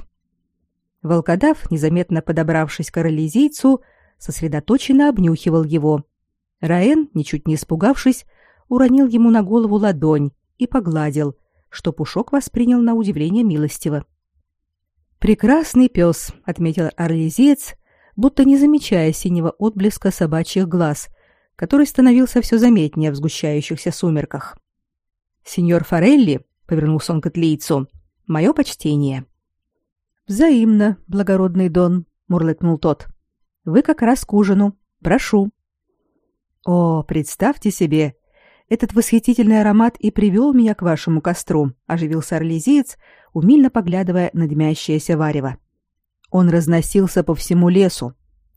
Волкодав, незаметно подобравшись к оролизийцу, сосредоточенно обнюхивал его, Раен, ничуть не испугавшись, уронил ему на голову ладонь и погладил, что Пушок воспринял на удивление милостиво. «Прекрасный пес», — отметил орлезец, будто не замечая синего отблеска собачьих глаз, который становился все заметнее в сгущающихся сумерках. «Сеньор Форелли», — повернулся он к отлийцу, — «мое почтение». «Взаимно, благородный Дон», — мурлыкнул тот. «Вы как раз к ужину. Прошу». О, представьте себе, этот восхитительный аромат и привел меня к вашему костру, оживился орлезиец, умильно поглядывая на дымящееся варево. Он разносился по всему лесу.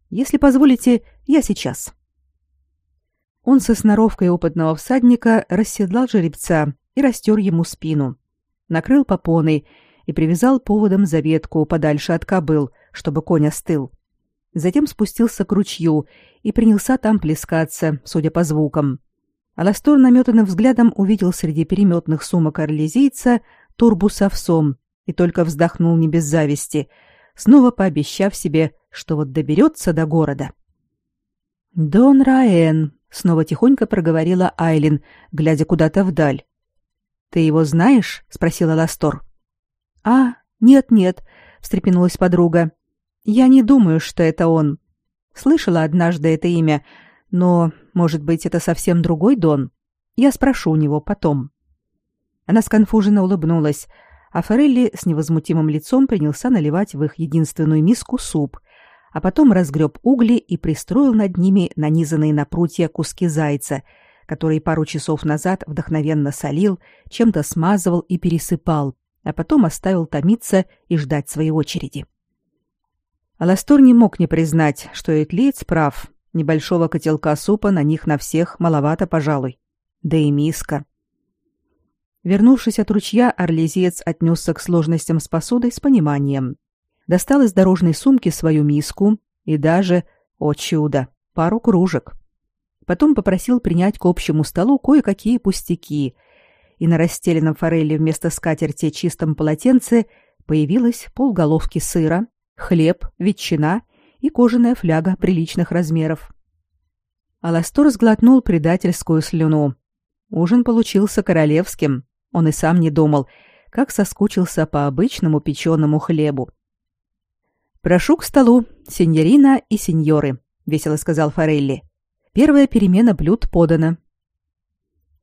Если позволите, я сейчас. Он со сноровкой опытного всадника расседлал жеребца и растер ему спину, накрыл попоной и привязал поводом за ветку подальше от кобыл, чтобы конь остыл. Затем спустился к ручью и принялся там плескаться, судя по звукам. Аластор наметанным взглядом увидел среди переметных сумок орлезийца турбу с овсом и только вздохнул не без зависти, снова пообещав себе, что вот доберется до города. «Дон Раэн», — снова тихонько проговорила Айлин, глядя куда-то вдаль. «Ты его знаешь?» — спросила Ластор. «А, нет-нет», — встрепенулась подруга. «Я не думаю, что это он. Слышала однажды это имя, но, может быть, это совсем другой Дон. Я спрошу у него потом». Она сконфуженно улыбнулась, а Форелли с невозмутимым лицом принялся наливать в их единственную миску суп, а потом разгреб угли и пристроил над ними нанизанные на прутья куски зайца, который пару часов назад вдохновенно солил, чем-то смазывал и пересыпал, а потом оставил томиться и ждать своей очереди. Аластор не мог не признать, что Этлиец прав. Небольшого котелка супа на них на всех маловато, пожалуй. Да и миска. Вернувшись от ручья, орлезец отнесся к сложностям с посудой с пониманием. Достал из дорожной сумки свою миску и даже, о чудо, пару кружек. Потом попросил принять к общему столу кое-какие пустяки, и на расстеленном форели вместо скатерти чистом полотенце появилось полголовки сыра, хлеб, ветчина и кожаная фляга приличных размеров. Аластор сглотнул предательскую слюну. Ужин получился королевским. Он и сам не думал, как соскучился по обычному печеному хлебу. «Прошу к столу, сеньорина и сеньоры», — весело сказал Форелли. «Первая перемена блюд подана».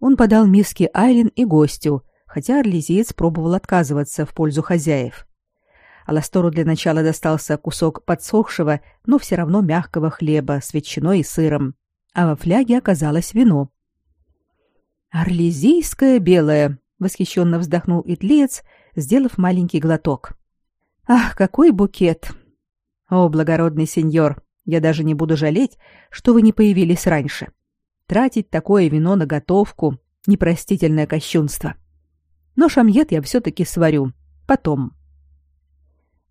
Он подал миски Айлин и гостю, хотя орлезиец пробовал отказываться в пользу хозяев. Аластору для начала достался кусок подсохшего, но все равно мягкого хлеба с ветчиной и сыром, а во фляге оказалось вино. «Орлезийское белое!» — восхищенно вздохнул Итлиец, сделав маленький глоток. «Ах, какой букет! О, благородный сеньор, я даже не буду жалеть, что вы не появились раньше. Тратить такое вино на готовку — непростительное кощунство. Но шамьет я все-таки сварю. Потом».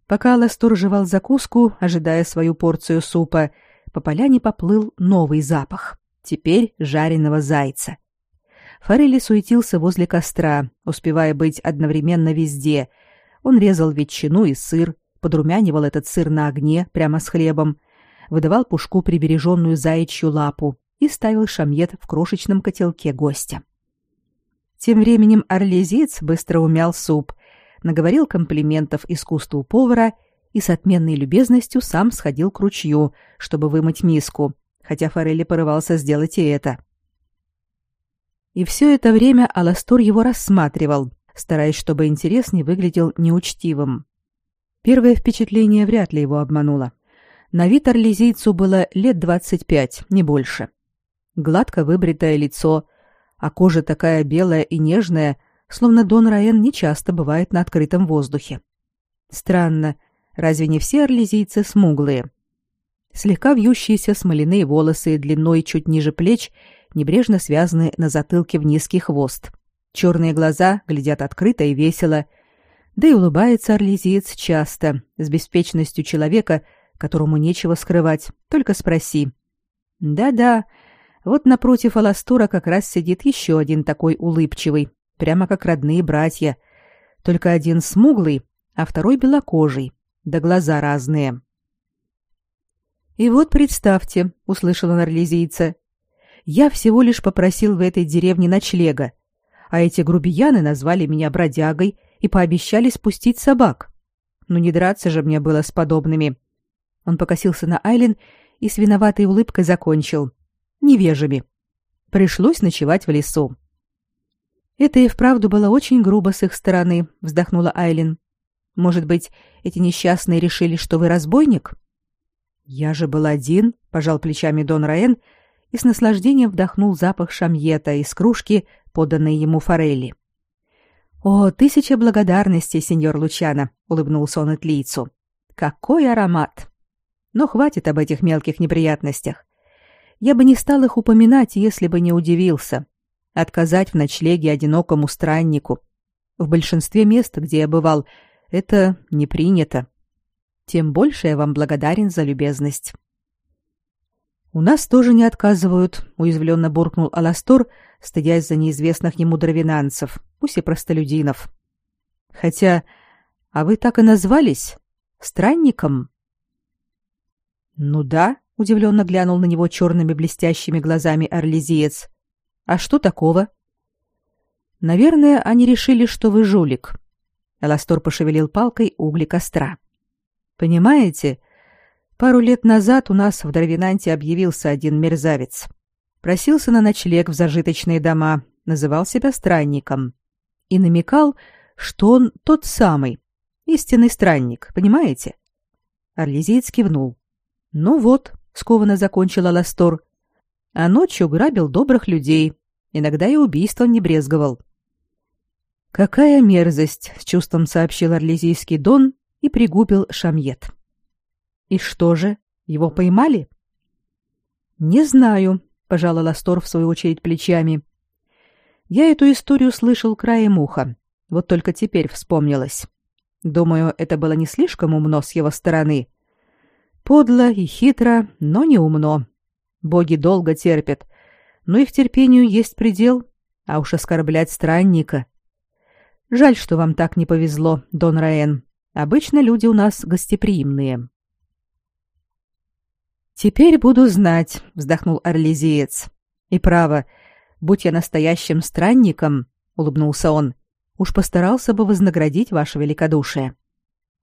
Пока Ластор жевал закуску, ожидая свою порцию супа, по поляне поплыл новый запах, теперь жареного зайца. Форели суетился возле костра, успевая быть одновременно везде. Он резал ветчину и сыр, подрумянивал этот сыр на огне прямо с хлебом, выдавал пушку прибереженную заячью лапу и ставил шамьет в крошечном котелке гостя. Тем временем орлезец быстро умял суп, наговорил комплиментов искусству повара и с отменной любезностью сам сходил к ручью, чтобы вымыть миску, хотя Форелли порывался сделать и это. И все это время Аластор его рассматривал, стараясь, чтобы интерес не выглядел неучтивым. Первое впечатление вряд ли его обмануло. На вид орлезийцу было лет двадцать пять, не больше. Гладко выбритое лицо, а кожа такая белая и нежная, словно Дон Раен нечасто бывает на открытом воздухе. Странно, разве не все орлезийцы смуглые? Слегка вьющиеся смоляные волосы длиной чуть ниже плеч небрежно связаны на затылке в низкий хвост. Черные глаза глядят открыто и весело, да и улыбается орлезиец часто, с беспечностью человека, которому нечего скрывать, только спроси. Да-да, вот напротив Аластура как раз сидит еще один такой улыбчивый, прямо как родные братья, только один смуглый, а второй белокожий, да глаза разные. «И вот представьте», — услышала Нарлезийца, я всего лишь попросил в этой деревне ночлега, а эти грубияны назвали меня бродягой и пообещали спустить собак. Ну не драться же мне было с подобными. Он покосился на Айлен и с виноватой улыбкой закончил. Невежими. Пришлось ночевать в лесу. Это и вправду было очень грубо с их стороны, вздохнула Айлин. Может быть, эти несчастные решили, что вы разбойник? Я же был один, пожал плечами Дон Раен и с наслаждением вдохнул запах шамьета из кружки, поданной ему форели. «О, тысяча благодарностей, сеньор Лучано!» — улыбнулся он Этлийцу. Какой аромат! Но хватит об этих мелких неприятностях. Я бы не стал их упоминать, если бы не удивился. Отказать в ночлеге одинокому страннику. В большинстве мест, где я бывал, это не принято. Тем больше я вам благодарен за любезность. У нас тоже не отказывают, уязвленно буркнул Аластор, стыдясь за неизвестных ему дровинанцев, пусть и простолюдинов. Хотя, а вы так и назвались? Странником? Ну да, удивленно глянул на него черными блестящими глазами орлезиец. А что такого? Наверное, они решили, что вы жулик. Аластор пошевелил палкой угли костра. Понимаете, пару лет назад у нас в Дровинанте объявился один мерзавец. Просился на ночлег в зажиточные дома, называл себя странником и намекал, что он тот самый, истинный странник, понимаете? Орлезиец кивнул. Ну вот, скованно закончила Ластор. А ночью грабил добрых людей, иногда и убийством не брезговал. Какая мерзость, с чувством сообщил Орлезийский Дон и пригубил шамьет. И что же, его поймали? Не знаю, пожала Ластор в свою очередь плечами. Я эту историю слышал краем уха. Вот только теперь вспомнилось. Думаю, это было не слишком умно с его стороны. Подло и хитро, но не умно. Боги долго терпят, но их терпению есть предел, а уж оскорблять странника. Жаль, что вам так не повезло, Дон Раен. Обычно люди у нас гостеприимные. Теперь буду знать, вздохнул Орлезиец. И право, будь я настоящим странником, улыбнулся он, уж постарался бы вознаградить ваше великодушие.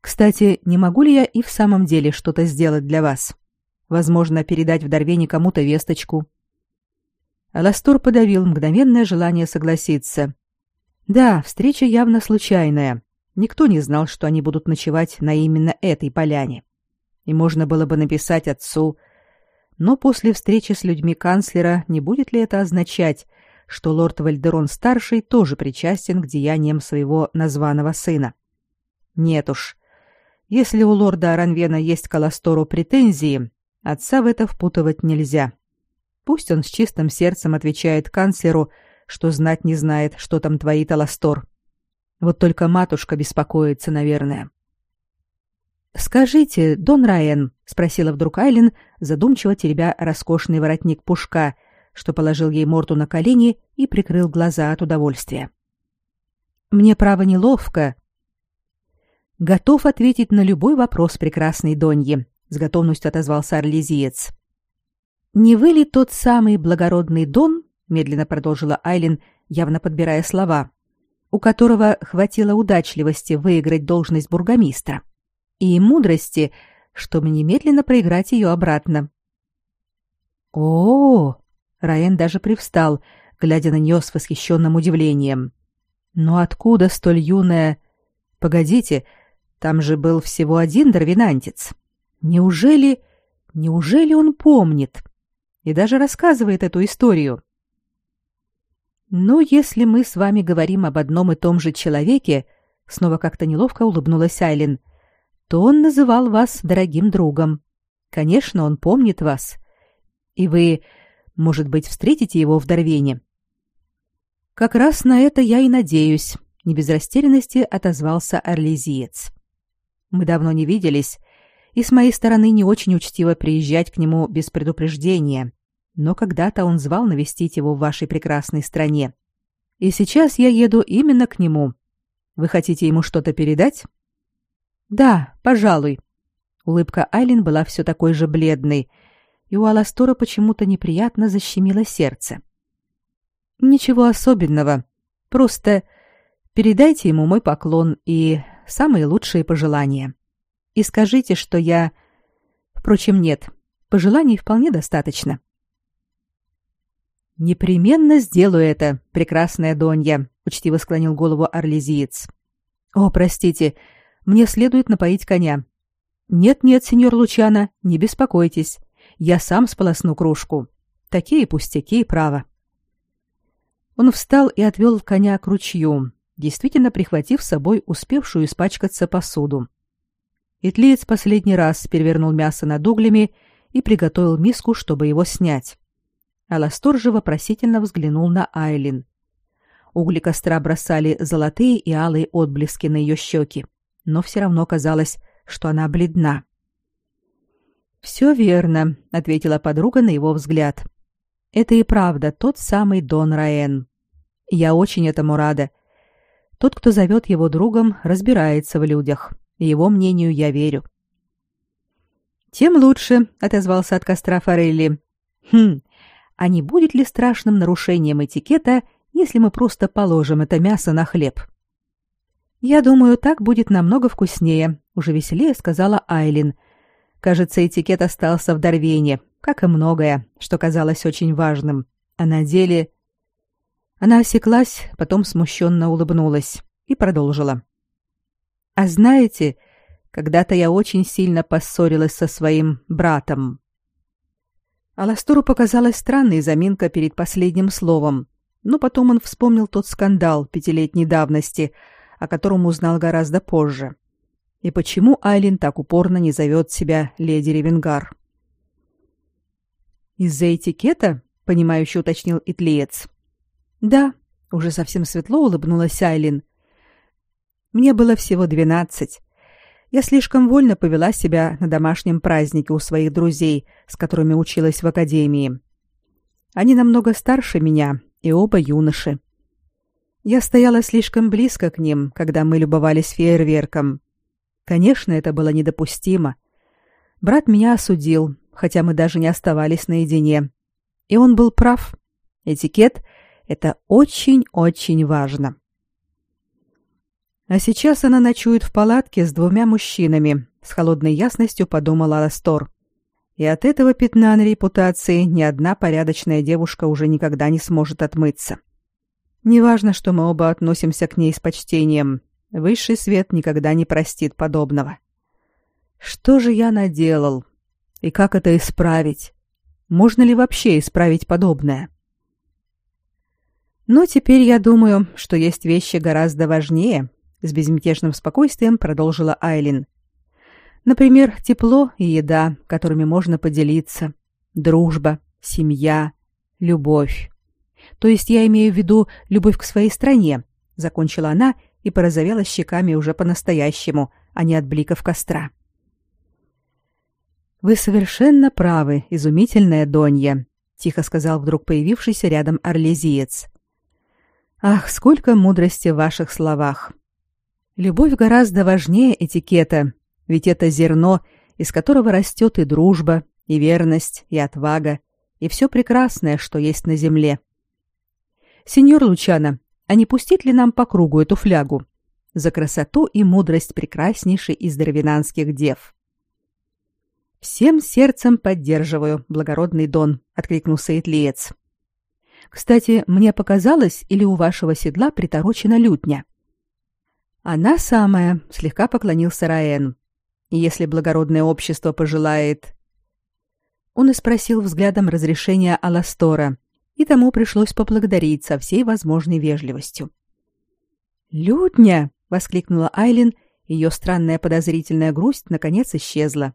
Кстати, не могу ли я и в самом деле что-то сделать для вас? Возможно, передать в Дорвене кому-то весточку. Аластур подавил мгновенное желание согласиться. Да, встреча явно случайная. Никто не знал, что они будут ночевать на именно этой поляне. И можно было бы написать отцу, но после встречи с людьми канцлера не будет ли это означать, что лорд Вальдерон-старший тоже причастен к деяниям своего названного сына? Нет уж. Если у лорда Аранвена есть к Аластору претензии, отца в это впутывать нельзя. Пусть он с чистым сердцем отвечает канцлеру, что знать не знает, что там творит Аластор. Вот только матушка беспокоится, наверное. Скажите, Дон Раен, спросила вдруг Айлин, задумчиво теребя роскошный воротник пушка, что положил ей морду на колени и прикрыл глаза от удовольствия. Мне право неловко. Готов ответить на любой вопрос прекрасной Доньи, с готовностью отозвался Орлезиец. Не вы ли тот самый благородный Дон, медленно продолжила Айлин, явно подбирая слова, у которого хватило удачливости выиграть должность бургомистра, и мудрости, чтобы немедленно проиграть ее обратно. О, -о, -о Раен даже привстал, глядя на нее с восхищенным удивлением. Но откуда столь юная? Погодите, там же был всего один дарвинантец. Неужели, неужели он помнит и даже рассказывает эту историю? «Ну, если мы с вами говорим об одном и том же человеке», снова как-то неловко улыбнулась Айлин, то он называл вас дорогим другом. Конечно, он помнит вас. И вы, может быть, встретите его в Дорвене. Как раз на это я и надеюсь, не без растерянности отозвался Орлезиец. Мы давно не виделись, и с моей стороны не очень учтиво приезжать к нему без предупреждения но когда-то он звал навестить его в вашей прекрасной стране. И сейчас я еду именно к нему. Вы хотите ему что-то передать? Да, пожалуй. Улыбка Айлин была все такой же бледной, и у Аластора почему-то неприятно защемило сердце. Ничего особенного. Просто передайте ему мой поклон и самые лучшие пожелания. И скажите, что я Впрочем, нет. Пожеланий вполне достаточно. Непременно сделаю это, прекрасная Донья, учтиво склонил голову Орлезиец. О, простите, мне следует напоить коня. Нет-нет, сеньор Лучано, не беспокойтесь. Я сам сполосну кружку. Такие пустяки, право. Он встал и отвел коня к ручью, действительно прихватив с собой успевшую испачкаться посуду. Итлиец последний раз перевернул мясо над углями и приготовил миску, чтобы его снять. Аластор же вопросительно взглянул на Айлин. Угли костра бросали золотые и алые отблески на ее щеки, но все равно казалось, что она бледна. «Все верно», — ответила подруга на его взгляд. «Это и правда тот самый Дон Раен. Я очень этому рада. Тот, кто зовет его другом, разбирается в людях, его мнению я верю». «Тем лучше», — отозвался от костра Форелли. «Хм, а не будет ли страшным нарушением этикета, если мы просто положим это мясо на хлеб?» «Я думаю, так будет намного вкуснее», — уже веселее сказала Айлин, — Кажется, этикет остался в Дарвене, как и многое, что казалось очень важным. А на деле... Она осеклась, потом смущенно улыбнулась и продолжила. «А знаете, когда-то я очень сильно поссорилась со своим братом». Аластору показалась странной заминка перед последним словом, но потом он вспомнил тот скандал пятилетней давности, о котором узнал гораздо позже. И почему Айлин так упорно не зовет себя леди Ревенгар? Из-за этикета, понимающе уточнил Итлиец. Да, уже совсем светло улыбнулась Айлин. Мне было всего двенадцать. Я слишком вольно повела себя на домашнем празднике у своих друзей, с которыми училась в академии. Они намного старше меня, и оба юноши. Я стояла слишком близко к ним, когда мы любовались фейерверком. Конечно, это было недопустимо. Брат меня осудил, хотя мы даже не оставались наедине. И он был прав. Этикет — это очень-очень важно. А сейчас она ночует в палатке с двумя мужчинами, с холодной ясностью подумала Астор. И от этого пятна на репутации ни одна порядочная девушка уже никогда не сможет отмыться. Неважно, что мы оба относимся к ней с почтением, Высший свет никогда не простит подобного. Что же я наделал? И как это исправить? Можно ли вообще исправить подобное? Но теперь я думаю, что есть вещи гораздо важнее, с безмятежным спокойствием продолжила Айлин. Например, тепло и еда, которыми можно поделиться, дружба, семья, любовь. То есть я имею в виду любовь к своей стране, закончила она и порозовела щеками уже по-настоящему, а не от бликов костра. «Вы совершенно правы, изумительная Донья», — тихо сказал вдруг появившийся рядом орлезиец. «Ах, сколько мудрости в ваших словах! Любовь гораздо важнее этикета, ведь это зерно, из которого растет и дружба, и верность, и отвага, и все прекрасное, что есть на земле. Сеньор Лучано, а не пустить ли нам по кругу эту флягу? За красоту и мудрость прекраснейшей из дарвинанских дев. Всем сердцем поддерживаю, благородный Дон, откликнулся Итлиец. Кстати, мне показалось, или у вашего седла приторочена лютня? Она самая, слегка поклонился Раен. И если благородное общество пожелает, он и спросил взглядом разрешения Аластора, и тому пришлось поблагодарить со всей возможной вежливостью. «Лютня!» — воскликнула Айлин, ее странная подозрительная грусть наконец исчезла.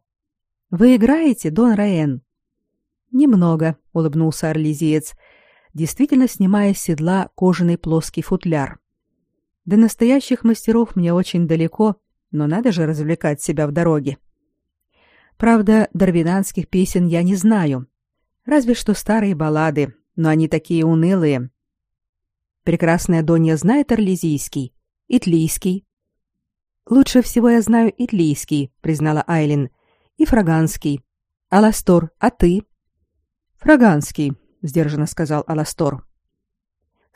«Вы играете, Дон Раен?» «Немного», — улыбнулся орлезиец, действительно снимая с седла кожаный плоский футляр. «До настоящих мастеров мне очень далеко, но надо же развлекать себя в дороге. Правда, дарвинанских песен я не знаю, разве что старые баллады, но они такие унылые. Прекрасная Донья знает орлезийский, итлийский. Лучше всего я знаю итлийский, признала Айлин, и фраганский. Аластор, а ты? Фраганский, сдержанно сказал Аластор.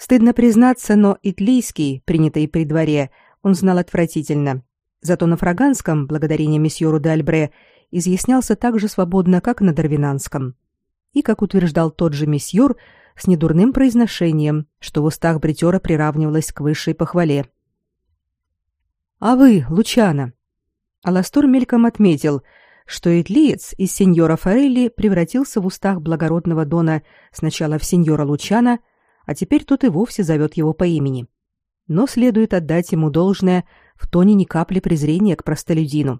Стыдно признаться, но итлийский, принятый при дворе, он знал отвратительно. Зато на фраганском, благодарение месьёру де Альбре, изъяснялся так же свободно, как на дарвинанском и, как утверждал тот же месьюр, с недурным произношением, что в устах бритера приравнивалось к высшей похвале. «А вы, Лучана?» Аластор мельком отметил, что итлиец из сеньора Форелли превратился в устах благородного Дона сначала в сеньора Лучана, а теперь тот и вовсе зовет его по имени. Но следует отдать ему должное в тоне ни капли презрения к простолюдину.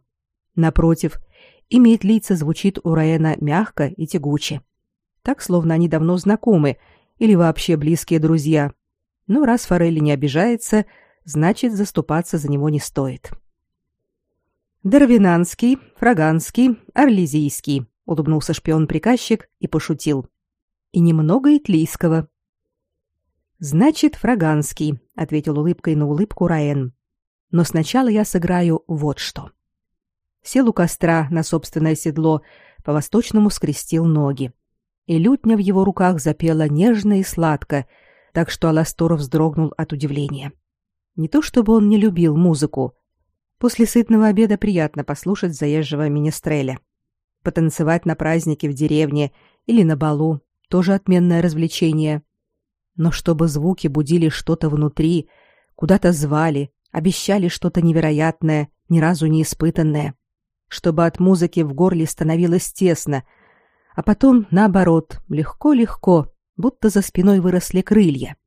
Напротив, имеет лица звучит у Раэна мягко и тягуче. Так, словно они давно знакомы или вообще близкие друзья. Но раз Форелли не обижается, значит, заступаться за него не стоит. «Дарвинанский, фраганский, орлезийский», — улыбнулся шпион-приказчик и пошутил. «И немного итлийского». «Значит, фраганский», — ответил улыбкой на улыбку Раен. «Но сначала я сыграю вот что». Сел у костра на собственное седло, по-восточному скрестил ноги. И лютня в его руках запела нежно и сладко, так что Аластор вздрогнул от удивления. Не то чтобы он не любил музыку, После сытного обеда приятно послушать заезжего министреля. Потанцевать на празднике в деревне или на балу тоже отменное развлечение. Но чтобы звуки будили что-то внутри, куда-то звали, обещали что-то невероятное, ни разу не испытанное. Чтобы от музыки в горле становилось тесно, а потом, наоборот, легко-легко, будто за спиной выросли крылья.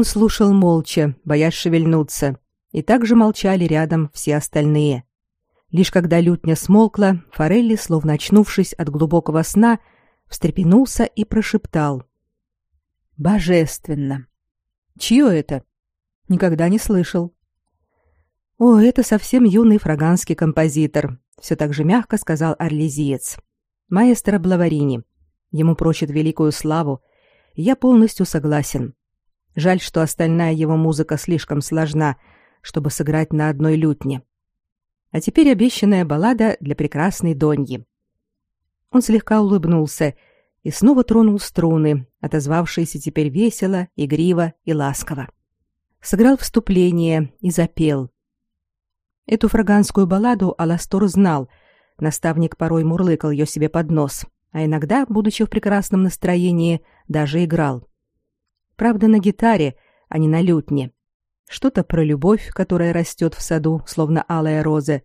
Он слушал молча, боясь шевельнуться, и также молчали рядом все остальные. Лишь когда лютня смолкла, Форелли, словно очнувшись от глубокого сна, встрепенулся и прошептал. «Божественно! Чье это? Никогда не слышал». «О, это совсем юный фраганский композитор», — все так же мягко сказал орлезиец. «Маэстро Блаварини. Ему прочит великую славу. Я полностью согласен. Жаль, что остальная его музыка слишком сложна, чтобы сыграть на одной лютне. А теперь обещанная баллада для прекрасной Доньи. Он слегка улыбнулся и снова тронул струны, отозвавшиеся теперь весело, игриво и ласково. Сыграл вступление и запел. Эту фраганскую балладу Аластор знал. Наставник порой мурлыкал ее себе под нос, а иногда, будучи в прекрасном настроении, даже играл. Правда, на гитаре, а не на лютне. Что-то про любовь, которая растет в саду, словно алая роза.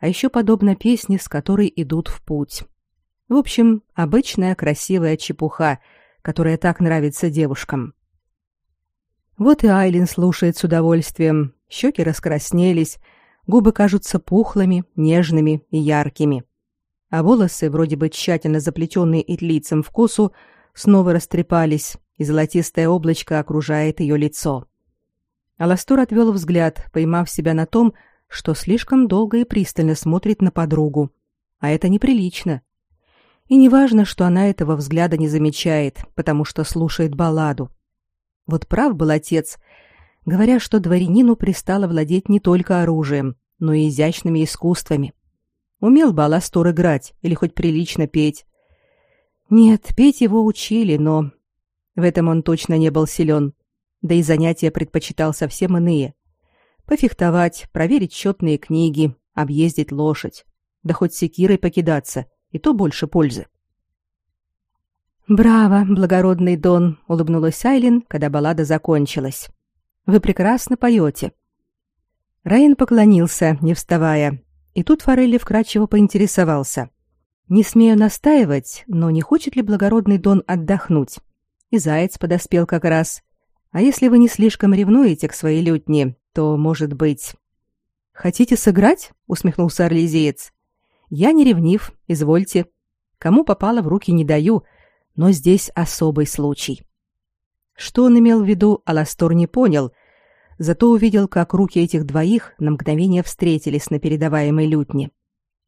А еще подобно песне, с которой идут в путь. В общем, обычная красивая чепуха, которая так нравится девушкам. Вот и Айлин слушает с удовольствием. Щеки раскраснелись, губы кажутся пухлыми, нежными и яркими. А волосы, вроде бы тщательно заплетенные итлицем в косу, снова растрепались, и золотистое облачко окружает ее лицо. Аластор отвел взгляд, поймав себя на том, что слишком долго и пристально смотрит на подругу. А это неприлично. И неважно, что она этого взгляда не замечает, потому что слушает балладу. Вот прав был отец, говоря, что дворянину пристало владеть не только оружием, но и изящными искусствами. Умел бы Аластор играть или хоть прилично петь. Нет, петь его учили, но в этом он точно не был силен, да и занятия предпочитал совсем иные. Пофехтовать, проверить счетные книги, объездить лошадь, да хоть секирой покидаться, и то больше пользы. «Браво, благородный Дон!» — улыбнулась Айлин, когда баллада закончилась. «Вы прекрасно поете». Райан поклонился, не вставая, и тут Форелли вкратчиво поинтересовался. «Не смею настаивать, но не хочет ли благородный Дон отдохнуть? И заяц подоспел как раз. А если вы не слишком ревнуете к своей лютне, то, может быть... Хотите сыграть? усмехнулся орлезеец. Я не ревнив, извольте. Кому попало в руки не даю, но здесь особый случай. Что он имел в виду, Аластор не понял, зато увидел, как руки этих двоих на мгновение встретились на передаваемой лютне.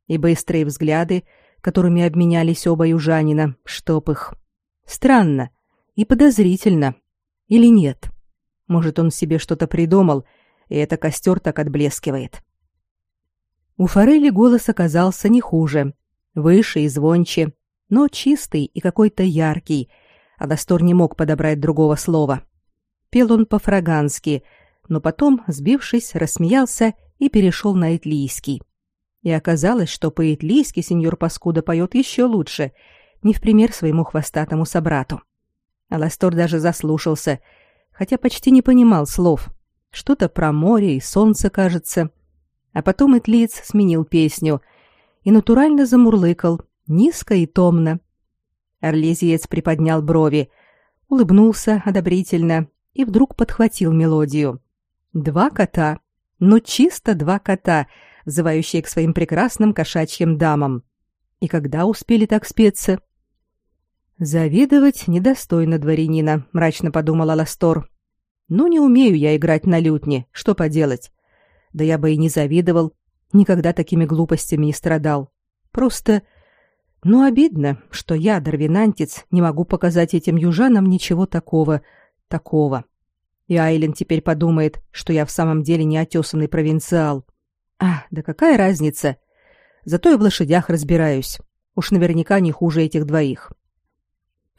И быстрые взгляды, которыми обменялись оба южанина, штоп их. Странно, и подозрительно. Или нет? Может, он себе что-то придумал, и это костер так отблескивает. У Форели голос оказался не хуже, выше и звонче, но чистый и какой-то яркий, а Достор не мог подобрать другого слова. Пел он по-фрагански, но потом, сбившись, рассмеялся и перешел на итлийский. И оказалось, что по-итлийски сеньор Паскуда поет еще лучше, не в пример своему хвостатому собрату. Аластор даже заслушался. хотя почти не понимал слов. Что-то про море и солнце, кажется. А потом Этлиц сменил песню и натурально замурлыкал, низко и томно. Орлезиец приподнял брови, улыбнулся одобрительно и вдруг подхватил мелодию. Два кота, ну чисто два кота, взывающие к своим прекрасным кошачьим дамам. И когда успели так спеться? Завидовать недостойно дворянина, мрачно подумал Аластор. Ну не умею я играть на лютне, что поделать? Да я бы и не завидовал, никогда такими глупостями не страдал. Просто ну обидно, что я, дарвинантец, не могу показать этим южанам ничего такого, такого. И Айлен теперь подумает, что я в самом деле не отесанный провинциал. А, да какая разница? Зато и в лошадях разбираюсь. Уж наверняка не хуже этих двоих.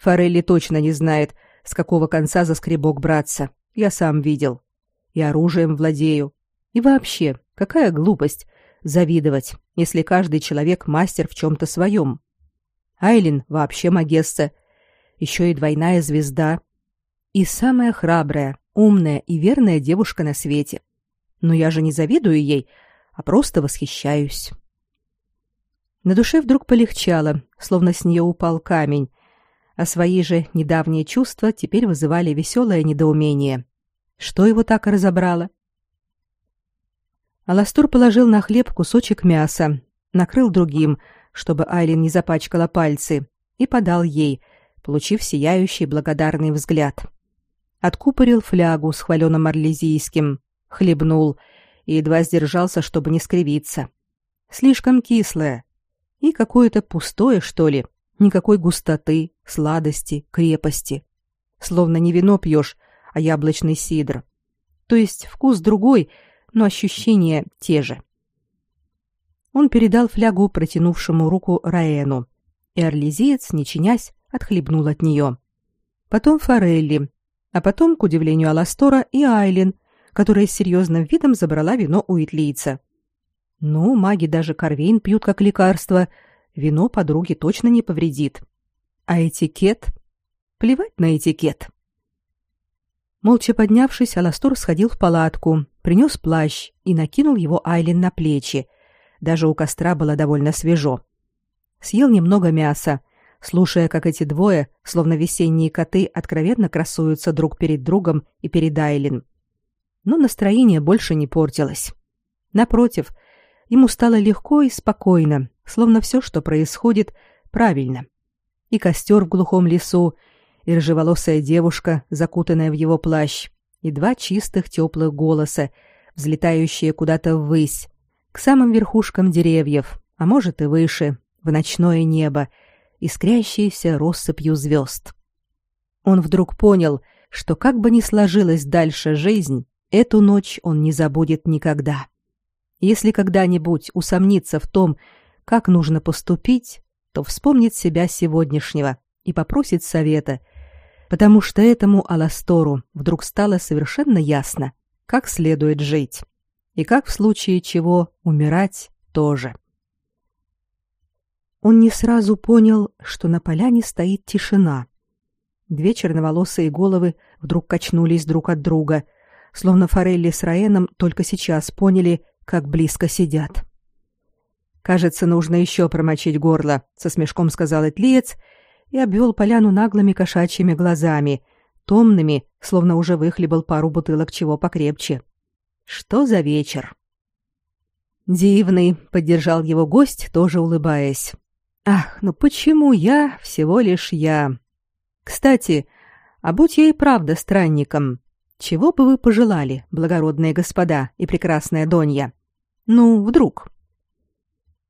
Форелли точно не знает, с какого конца за скребок браться. Я сам видел. И оружием владею. И вообще, какая глупость завидовать, если каждый человек мастер в чем-то своем. Айлин вообще магесса. Еще и двойная звезда. И самая храбрая, умная и верная девушка на свете. Но я же не завидую ей, а просто восхищаюсь. На душе вдруг полегчало, словно с нее упал камень, а свои же недавние чувства теперь вызывали веселое недоумение. Что его так разобрало? Аластур положил на хлеб кусочек мяса, накрыл другим, чтобы Айлин не запачкала пальцы, и подал ей, получив сияющий благодарный взгляд. Откупорил флягу с хваленым орлезийским, хлебнул и едва сдержался, чтобы не скривиться. Слишком кислое. И какое-то пустое, что ли, никакой густоты, сладости, крепости. Словно не вино пьешь, а яблочный сидр. То есть вкус другой, но ощущения те же. Он передал флягу протянувшему руку Раэну, и орлезиец, не чинясь, отхлебнул от нее. Потом Форелли, а потом, к удивлению Аластора, и Айлин, которая с серьезным видом забрала вино у итлийца. Ну, маги даже корвейн пьют как лекарство, вино подруге точно не повредит. А этикет? Плевать на этикет. Молча поднявшись, Аластор сходил в палатку, принес плащ и накинул его Айлин на плечи, даже у костра было довольно свежо. Съел немного мяса, слушая, как эти двое, словно весенние коты, откровенно красуются друг перед другом и перед Айлин. Но настроение больше не портилось. Напротив, ему стало легко и спокойно, словно все, что происходит, правильно. И костер в глухом лесу, и рыжеволосая девушка, закутанная в его плащ, и два чистых теплых голоса, взлетающие куда-то ввысь, к самым верхушкам деревьев, а может и выше, в ночное небо, искрящиеся россыпью звезд. Он вдруг понял, что как бы ни сложилась дальше жизнь, эту ночь он не забудет никогда. Если когда-нибудь усомнится в том, как нужно поступить, то вспомнит себя сегодняшнего и попросит совета, потому что этому Аластору вдруг стало совершенно ясно, как следует жить и как в случае чего умирать тоже. Он не сразу понял, что на поляне стоит тишина. Две черноволосые головы вдруг качнулись друг от друга, словно Форелли с Раеном только сейчас поняли, как близко сидят. «Кажется, нужно еще промочить горло», — со смешком сказал Этлиец и обвел поляну наглыми кошачьими глазами, томными, словно уже выхлебал пару бутылок чего покрепче. Что за вечер? Дивный, поддержал его гость, тоже улыбаясь. Ах, ну почему я всего лишь я? Кстати, а будь я и правда странником, чего бы вы пожелали, благородные господа и прекрасная Донья? Ну, вдруг.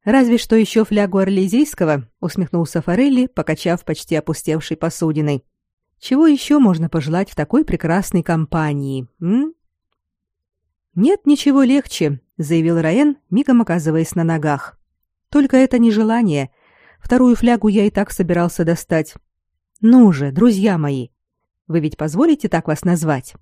Разве что еще флягу орлезийского, усмехнулся Форелли, покачав почти опустевшей посудиной. Чего еще можно пожелать в такой прекрасной компании, м? Нет ничего легче, заявил Раен, мигом оказываясь на ногах. Только это не желание. Вторую флягу я и так собирался достать. Ну же, друзья мои, вы ведь позволите так вас назвать?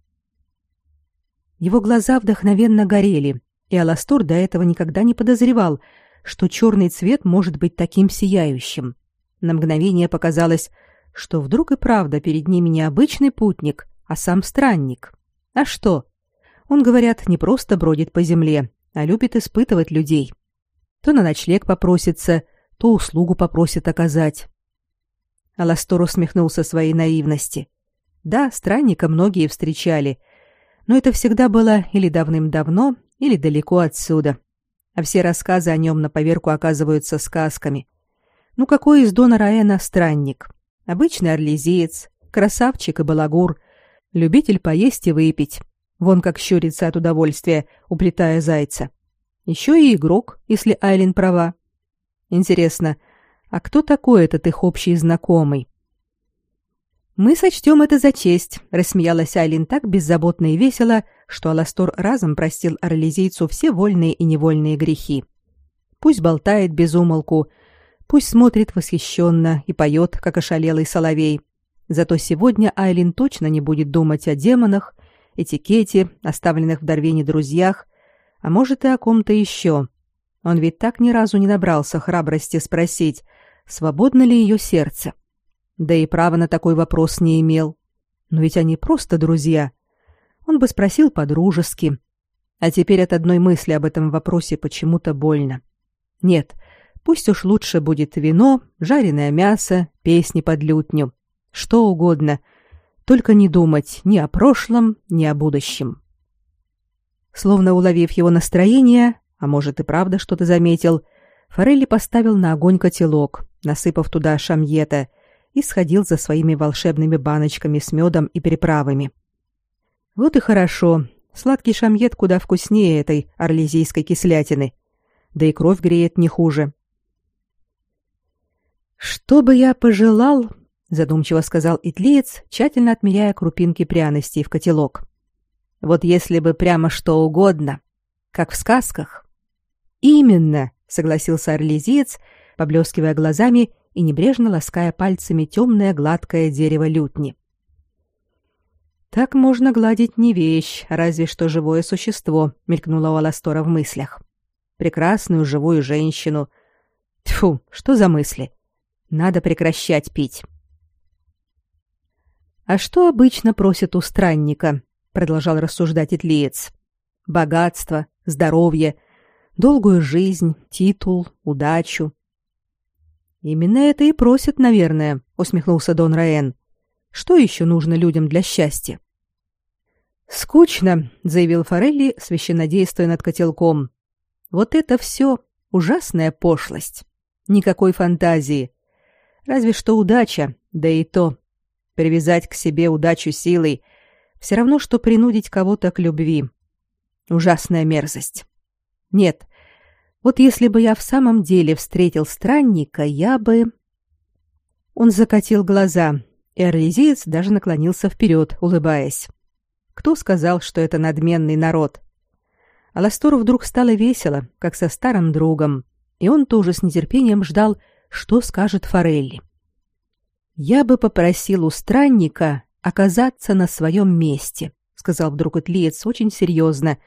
Его глаза вдохновенно горели, и Аластор до этого никогда не подозревал, что черный цвет может быть таким сияющим. На мгновение показалось, что вдруг и правда перед ними не обычный путник, а сам странник. А что? Он, говорят, не просто бродит по земле, а любит испытывать людей. То на ночлег попросится, то услугу попросит оказать. Аластор усмехнулся своей наивности. Да, странника многие встречали, но это всегда было или давным-давно, или далеко отсюда. А все рассказы о нем на поверку оказываются сказками. Ну какой из Дона Раэна странник? Обычный орлезиец, красавчик и балагур, любитель поесть и выпить. Вон как щурится от удовольствия, уплетая зайца. Еще и игрок, если Айлин права. Интересно, а кто такой этот их общий знакомый? Мы сочтем это за честь, рассмеялась Айлин так беззаботно и весело, что Аластор разом простил орлезийцу все вольные и невольные грехи. Пусть болтает без умолку, пусть смотрит восхищенно и поет, как ошалелый соловей. Зато сегодня Айлин точно не будет думать о демонах, этикете, оставленных в Дарвине друзьях, а может и о ком-то еще. Он ведь так ни разу не набрался храбрости спросить, свободно ли ее сердце. Да и права на такой вопрос не имел. Но ведь они просто друзья. Он бы спросил по-дружески. А теперь от одной мысли об этом вопросе почему-то больно. Нет, пусть уж лучше будет вино, жареное мясо, песни под лютню. Что угодно, только не думать ни о прошлом, ни о будущем. Словно уловив его настроение, а может и правда что-то заметил, Форелли поставил на огонь котелок, насыпав туда шамьета, и сходил за своими волшебными баночками с медом и приправами. Вот и хорошо. Сладкий шамьет куда вкуснее этой орлезийской кислятины. Да и кровь греет не хуже. Что бы я пожелал, задумчиво сказал Итлиец, тщательно отмеряя крупинки пряностей в котелок. Вот если бы прямо что угодно, как в сказках. Именно, согласился орлезиец, поблескивая глазами и небрежно лаская пальцами темное гладкое дерево лютни. Так можно гладить не вещь, разве что живое существо, мелькнуло у Аластора в мыслях. Прекрасную живую женщину. Тьфу, что за мысли? Надо прекращать пить. А что обычно просят у странника? продолжал рассуждать Итлиец. Богатство, здоровье, долгую жизнь, титул, удачу. Именно это и просят, наверное, усмехнулся Дон Раен. Что еще нужно людям для счастья? Скучно, заявил Форелли, священнодействуя над котелком. Вот это все ужасная пошлость. Никакой фантазии. Разве что удача, да и то. Привязать к себе удачу силой все равно, что принудить кого-то к любви. Ужасная мерзость. Нет, вот если бы я в самом деле встретил странника, я бы... Он закатил глаза, и Орлезиец даже наклонился вперед, улыбаясь. Кто сказал, что это надменный народ? Аластору вдруг стало весело, как со старым другом, и он тоже с нетерпением ждал, что скажет Форелли. «Я бы попросил у странника оказаться на своем месте», — сказал вдруг Этлиец очень серьезно,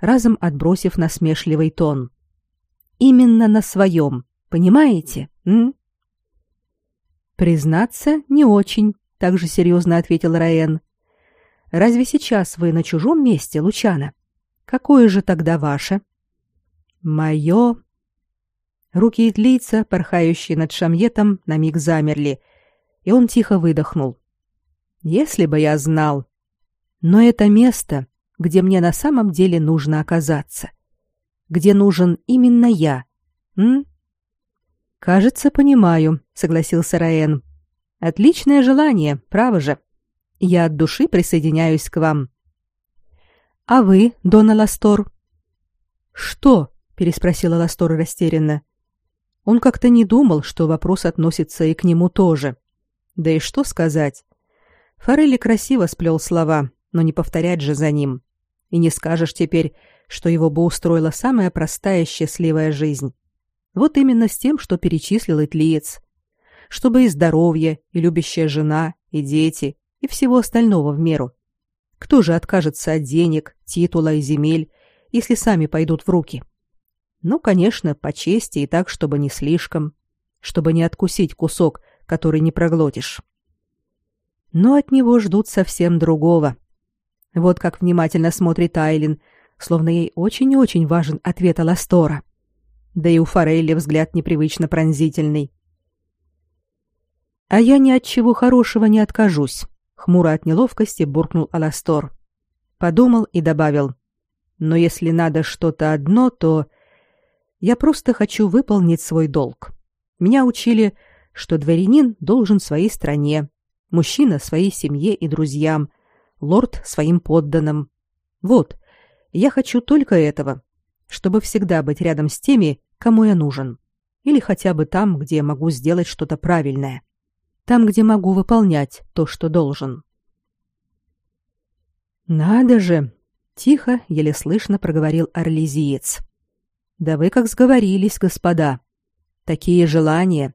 разом отбросив насмешливый тон. «Именно на своем, понимаете, м?» «Признаться, не очень», — также серьезно ответил Раен. «Разве сейчас вы на чужом месте, Лучана? Какое же тогда ваше?» «Мое...» Руки Итлийца, порхающие над шамьетом, на миг замерли, и он тихо выдохнул. Если бы я знал. Но это место, где мне на самом деле нужно оказаться. Где нужен именно я. М? Кажется, понимаю, согласился Раен. Отличное желание, право же. Я от души присоединяюсь к вам. А вы, Дона Ластор? Что? переспросила Ластор растерянно. Он как-то не думал, что вопрос относится и к нему тоже. Да и что сказать? Форелли красиво сплел слова, но не повторять же за ним. И не скажешь теперь, что его бы устроила самая простая счастливая жизнь. Вот именно с тем, что перечислил Итлиец. Чтобы и здоровье, и любящая жена, и дети, и всего остального в меру. Кто же откажется от денег, титула и земель, если сами пойдут в руки? Ну, конечно, по чести и так, чтобы не слишком, чтобы не откусить кусок, который не проглотишь. но от него ждут совсем другого. Вот как внимательно смотрит Айлин, словно ей очень-очень важен ответ Аластора. Да и у Форелли взгляд непривычно пронзительный. А я ни от чего хорошего не откажусь, хмуро от неловкости буркнул Аластор. Подумал и добавил: "Но если надо что-то одно, то я просто хочу выполнить свой долг. Меня учили, что дворянин должен своей стране, мужчина своей семье и друзьям, лорд своим подданным. Вот, я хочу только этого, чтобы всегда быть рядом с теми, кому я нужен, или хотя бы там, где могу сделать что-то правильное, там, где могу выполнять то, что должен. Надо же, тихо, еле слышно проговорил орлезиец. Да вы как сговорились, господа. Такие желания.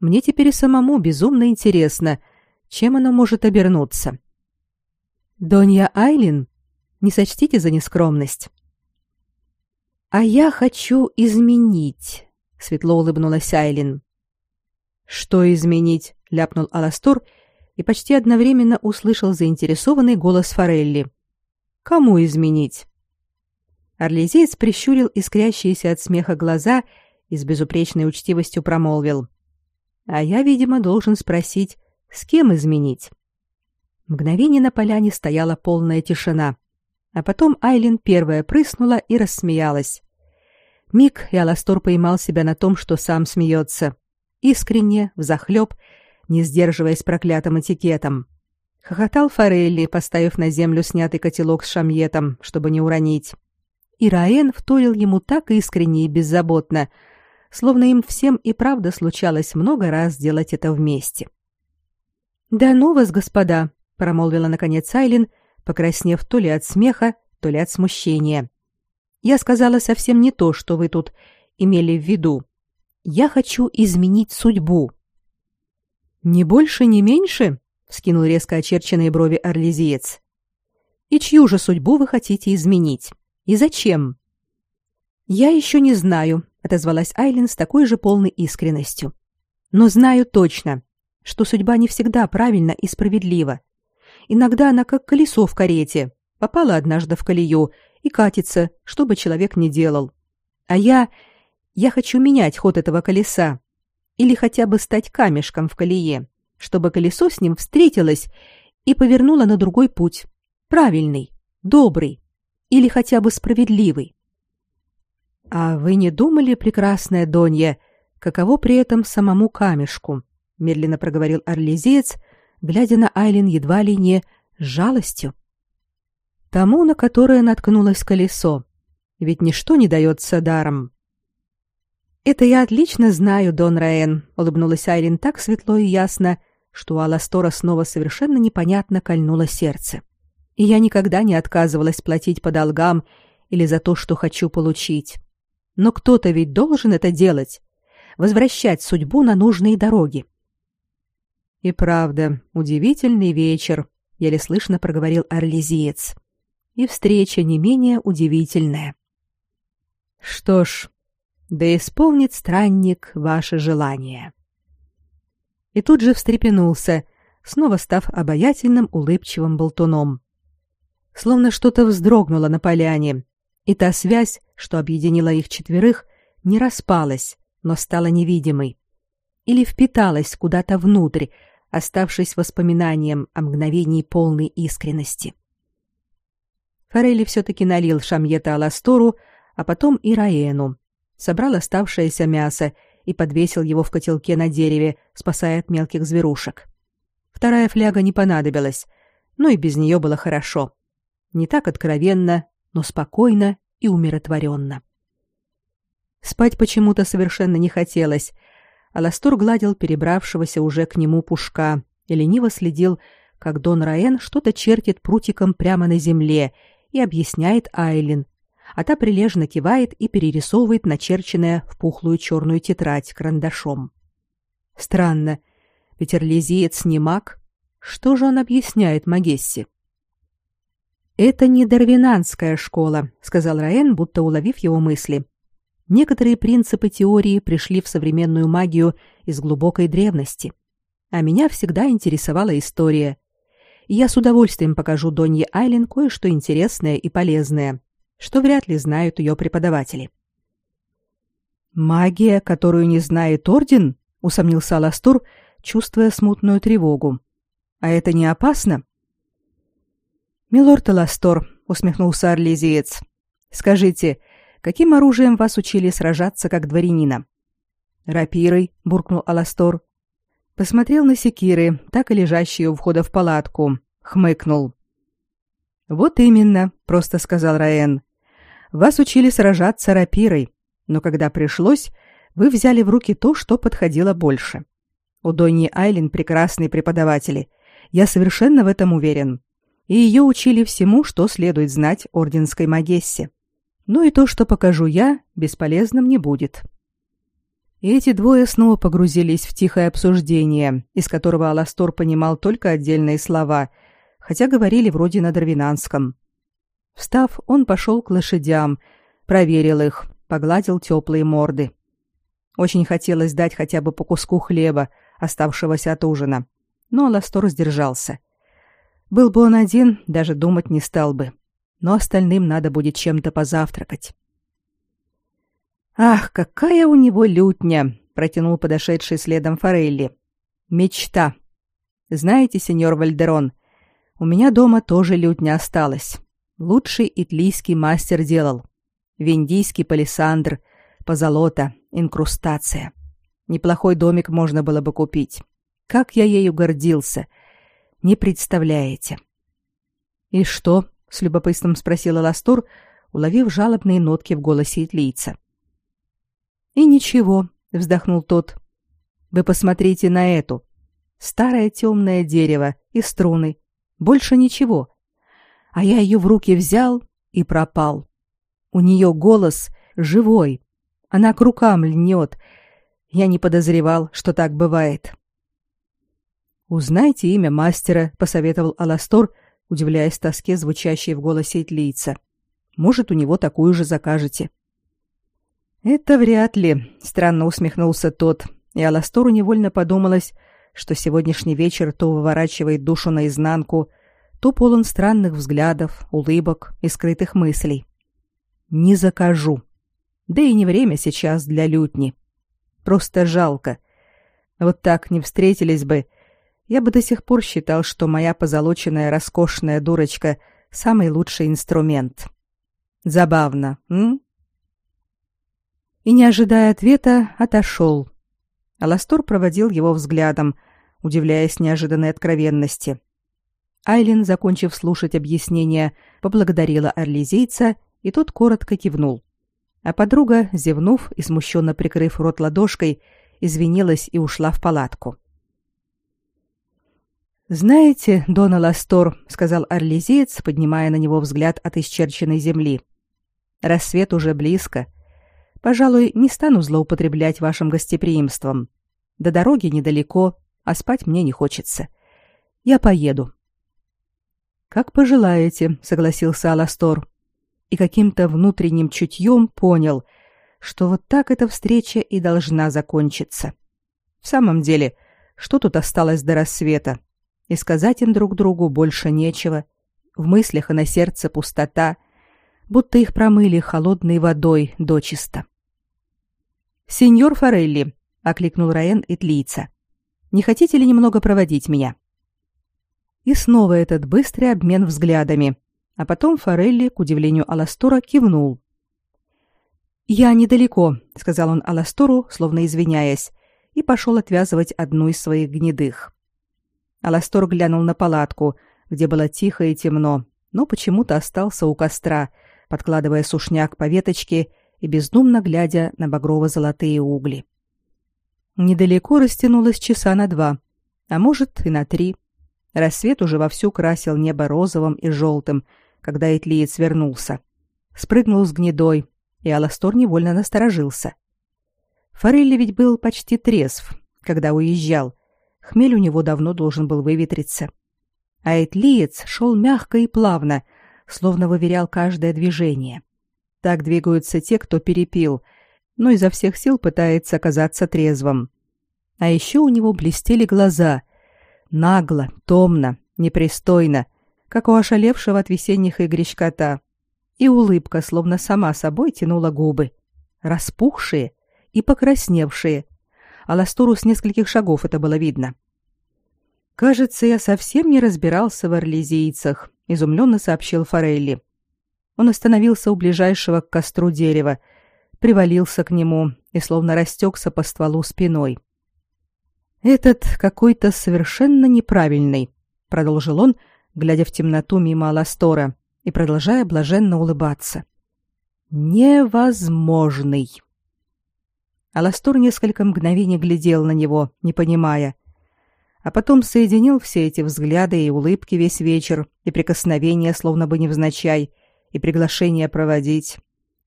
Мне теперь и самому безумно интересно, чем оно может обернуться. Донья Айлин, не сочтите за нескромность. А я хочу изменить, светло улыбнулась Айлин. Что изменить? ляпнул Аластор и почти одновременно услышал заинтересованный голос Форелли. Кому изменить? Орлезеец прищурил искрящиеся от смеха глаза и с безупречной учтивостью промолвил: "А я, видимо, должен спросить, с кем изменить?" Мгновение на поляне стояла полная тишина, а потом Айлин первая прыснула и рассмеялась. Миг и Аластор поймал себя на том, что сам смеется. Искренне, взахлеб, не сдерживаясь проклятым этикетом. Хохотал Форелли, поставив на землю снятый котелок с шамьетом, чтобы не уронить. И Раен вторил ему так искренне и беззаботно, словно им всем и правда случалось много раз делать это вместе. «Да ну вас, господа!» промолвила наконец Айлин, покраснев то ли от смеха, то ли от смущения. Я сказала совсем не то, что вы тут имели в виду. Я хочу изменить судьбу. Не больше, не меньше, вскинул резко очерченные брови орлезиец. И чью же судьбу вы хотите изменить? И зачем? Я еще не знаю, отозвалась Айлин с такой же полной искренностью. Но знаю точно, что судьба не всегда правильна и справедлива. Иногда она как колесо в карете, попала однажды в колею и катится, что бы человек ни делал. А я... я хочу менять ход этого колеса. Или хотя бы стать камешком в колее, чтобы колесо с ним встретилось и повернуло на другой путь. Правильный, добрый или хотя бы справедливый. А вы не думали, прекрасная Донья, каково при этом самому камешку? медленно проговорил орлезец, глядя на Айлин едва ли не с жалостью. Тому, на которое наткнулось колесо. Ведь ничто не дается даром. «Это я отлично знаю, Дон Раэн», — улыбнулась Айлин так светло и ясно, что у Аластора снова совершенно непонятно кольнуло сердце. «И я никогда не отказывалась платить по долгам или за то, что хочу получить. Но кто-то ведь должен это делать, возвращать судьбу на нужные дороги. И правда, удивительный вечер, еле слышно проговорил орлезиец. И встреча не менее удивительная. Что ж, да исполнит странник ваше желание. И тут же встрепенулся, снова став обаятельным, улыбчивым болтуном. Словно что-то вздрогнуло на поляне, и та связь, что объединила их четверых, не распалась, но стала невидимой. Или впиталась куда-то внутрь, оставшись воспоминанием о мгновении полной искренности. Форелли все-таки налил шамьета Аластору, а потом и Раену, собрал оставшееся мясо и подвесил его в котелке на дереве, спасая от мелких зверушек. Вторая фляга не понадобилась, но и без нее было хорошо. Не так откровенно, но спокойно и умиротворенно. Спать почему-то совершенно не хотелось, Аластор гладил перебравшегося уже к нему пушка и лениво следил, как Дон Раен что-то чертит прутиком прямо на земле и объясняет Айлин, а та прилежно кивает и перерисовывает начерченное в пухлую черную тетрадь карандашом. Странно, ведь Орлезиец не маг. Что же он объясняет Магессе? «Это не дарвинанская школа», — сказал Раен, будто уловив его мысли. Некоторые принципы теории пришли в современную магию из глубокой древности. А меня всегда интересовала история. Я с удовольствием покажу Донье Айлен кое-что интересное и полезное, что вряд ли знают ее преподаватели. «Магия, которую не знает Орден?» — усомнился Аластур, чувствуя смутную тревогу. «А это не опасно?» «Милорд Аластор», — усмехнулся Орлезиец, — «скажите, каким оружием вас учили сражаться как дворянина?» «Рапирой», — буркнул Аластор. Посмотрел на секиры, так и лежащие у входа в палатку, хмыкнул. «Вот именно», — просто сказал Раен. «Вас учили сражаться рапирой, но когда пришлось, вы взяли в руки то, что подходило больше. У Донни Айлин прекрасные преподаватели. Я совершенно в этом уверен. И ее учили всему, что следует знать орденской магессе. Но и то, что покажу я, бесполезным не будет. Эти двое снова погрузились в тихое обсуждение, из которого Аластор понимал только отдельные слова, хотя говорили вроде на дарвинанском. Встав, он пошел к лошадям, проверил их, погладил теплые морды. Очень хотелось дать хотя бы по куску хлеба, оставшегося от ужина, но Аластор сдержался. Был бы он один, даже думать не стал бы, но остальным надо будет чем-то позавтракать. «Ах, какая у него лютня!» — протянул подошедший следом Форелли. «Мечта! Знаете, сеньор Вальдерон, у меня дома тоже лютня осталась. Лучший итлийский мастер делал. Виндийский палисандр, позолота, инкрустация. Неплохой домик можно было бы купить. Как я ею гордился. Не представляете. И что? С любопытством спросила Ластур, уловив жалобные нотки в голосе итлийца. И ничего, вздохнул тот. Вы посмотрите на эту. Старое темное дерево и струны. Больше ничего. А я ее в руки взял и пропал. У нее голос живой. Она к рукам льнет. Я не подозревал, что так бывает. «Узнайте имя мастера», — посоветовал Аластор, удивляясь тоске, звучащей в голосе Итлийца. «Может, у него такую же закажете». «Это вряд ли», — странно усмехнулся тот, и Аластору невольно подумалось, что сегодняшний вечер то выворачивает душу наизнанку, то полон странных взглядов, улыбок и скрытых мыслей. Не закажу. Да и не время сейчас для лютни. Просто жалко. Вот так не встретились бы. Я бы до сих пор считал, что моя позолоченная роскошная дурочка — самый лучший инструмент. Забавно, м? И, не ожидая ответа, отошел. Аластор проводил его взглядом, удивляясь неожиданной откровенности. Айлин, закончив слушать объяснение, поблагодарила орлезийца и тот коротко кивнул. А подруга, зевнув и смущенно прикрыв рот ладошкой, извинилась и ушла в палатку. «Знаете, Дона Ластор», — сказал орлезиец, поднимая на него взгляд от исчерченной земли, — «рассвет уже близко. Пожалуй, не стану злоупотреблять вашим гостеприимством. До дороги недалеко, а спать мне не хочется. Я поеду». «Как пожелаете», — согласился Аластор и каким-то внутренним чутьем понял, что вот так эта встреча и должна закончиться. В самом деле, что тут осталось до рассвета? И сказать им друг другу больше нечего. В мыслях и на сердце пустота, будто их промыли холодной водой дочисто. «Сеньор Форелли», — окликнул Раен Итлийца, — «не хотите ли немного проводить меня?» И снова этот быстрый обмен взглядами, а потом Форелли, к удивлению Аластора, кивнул. «Я недалеко», — сказал он Аластору, словно извиняясь, и пошел отвязывать одну из своих гнедых. Аластор глянул на палатку, где было тихо и темно, но почему-то остался у костра, подкладывая сушняк по веточке и бездумно глядя на багрово-золотые угли. Недалеко растянулось часа на два, а может и на три. Рассвет уже вовсю красил небо розовым и желтым, когда Этлиец вернулся. Спрыгнул с гнедой, и Аластор невольно насторожился. Форелли ведь был почти трезв, когда уезжал. Хмель у него давно должен был выветриться. А Этлиец шел мягко и плавно, словно выверял каждое движение. Так двигаются те, кто перепил, но изо всех сил пытается оказаться трезвым. А еще у него блестели глаза. Нагло, томно, непристойно, как у ошалевшего от весенних игрищ кота. И улыбка, словно сама собой, тянула губы. Распухшие и покрасневшие. А Ластуру с нескольких шагов это было видно. «Кажется, я совсем не разбирался в орлезийцах», — изумленно сообщил Форелли. Он остановился у ближайшего к костру дерева, привалился к нему и словно растекся по стволу спиной. «Этот какой-то совершенно неправильный», — продолжил он, глядя в темноту мимо Аластора и продолжая блаженно улыбаться. «Невозможный». Аластор несколько мгновений глядел на него, не понимая, а потом соединил все эти взгляды и улыбки весь вечер, и прикосновения, словно бы невзначай, и приглашение проводить,